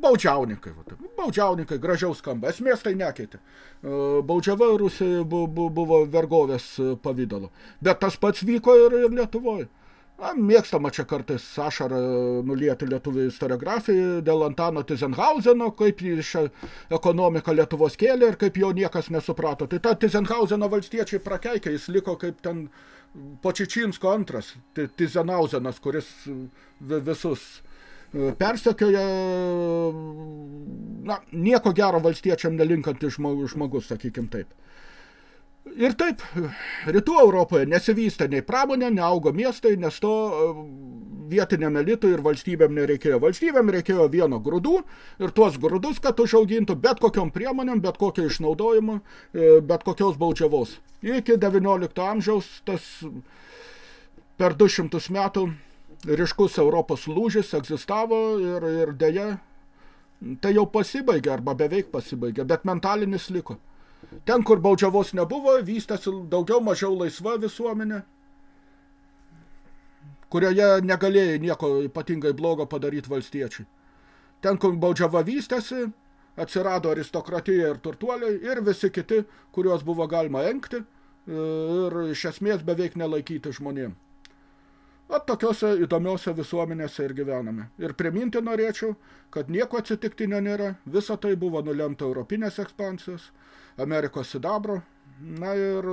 baudžiauninkai, baudžiauninkai, gražiau skamba, esmės tai nekeitė. E, baudžiava Rusija buvo vergovės pavydalo. Bet tas pats vyko ir, ir Lietuvoje. Na, mėgstama čia kartais ašarą nulieti lietuvių istoriografijai dėl Antano Tizenhauzeno, kaip šią ekonomiką Lietuvos kėlė ir kaip jo niekas nesuprato. Tai ta Tizenhauzeno valstiečiai prakeikė, jis liko kaip ten Počičinsko antras, Tizenhausenas, kuris visus e, persekioja, na, nieko gero valstiečiam nelinkantis žmogus, sakykim taip. Ir taip, rytų Europoje nesivystė nei pramonė, neaugo miestai, nes to e, vietiniam elitui ir valstybėm nereikėjo. Valstybėm reikėjo vieno grūdų ir tuos grūdus, kad užaugintų bet kokiom priemonėm, bet kokio išnaudojimu, e, bet kokios baudžiavos. Iki 19 amžiaus tas per 200 metų ryškus Europos lūžis egzistavo ir, ir dėja tai jau pasibaigė arba beveik pasibaigė, bet mentalinis liko. Ten, kur baudžiavos nebuvo, vystėsi daugiau mažiau laisva visuomenė, kurioje negalėjai nieko ypatingai blogo padaryti valstiečiai. ten, kur baudžiava vystėsi, atsirado aristokratija ir turtuoliai ir visi kiti, kuriuos buvo galima enkti ir iš esmės beveik nelaikyti žmonėm. O tokiose įdomiose visuomenėse ir gyvename. Ir priminti norėčiau, kad nieko atsitiktinio nėra, visa tai buvo nulemta europinės ekspansijos, Amerikos sidabro, na ir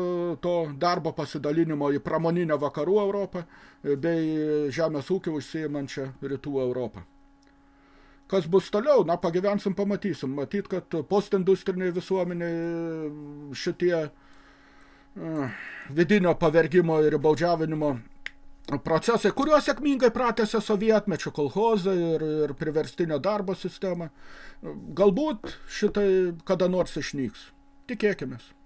to darbo pasidalinimo į pramoninę vakarų Europą bei žemės ūkį užsiimančią rytų Europą. Kas bus toliau? Na, pagyvensim, pamatysim. Matyt, kad postindustriniai visuomeniai šitie uh, vidinio pavergimo ir baudžiavinimo procesai, kuriuos sėkmingai pratėsi sovietmečio kolhozą ir, ir priverstinio darbo sistemą, galbūt šitai kada nors išnyks. O que, é que é, Camus?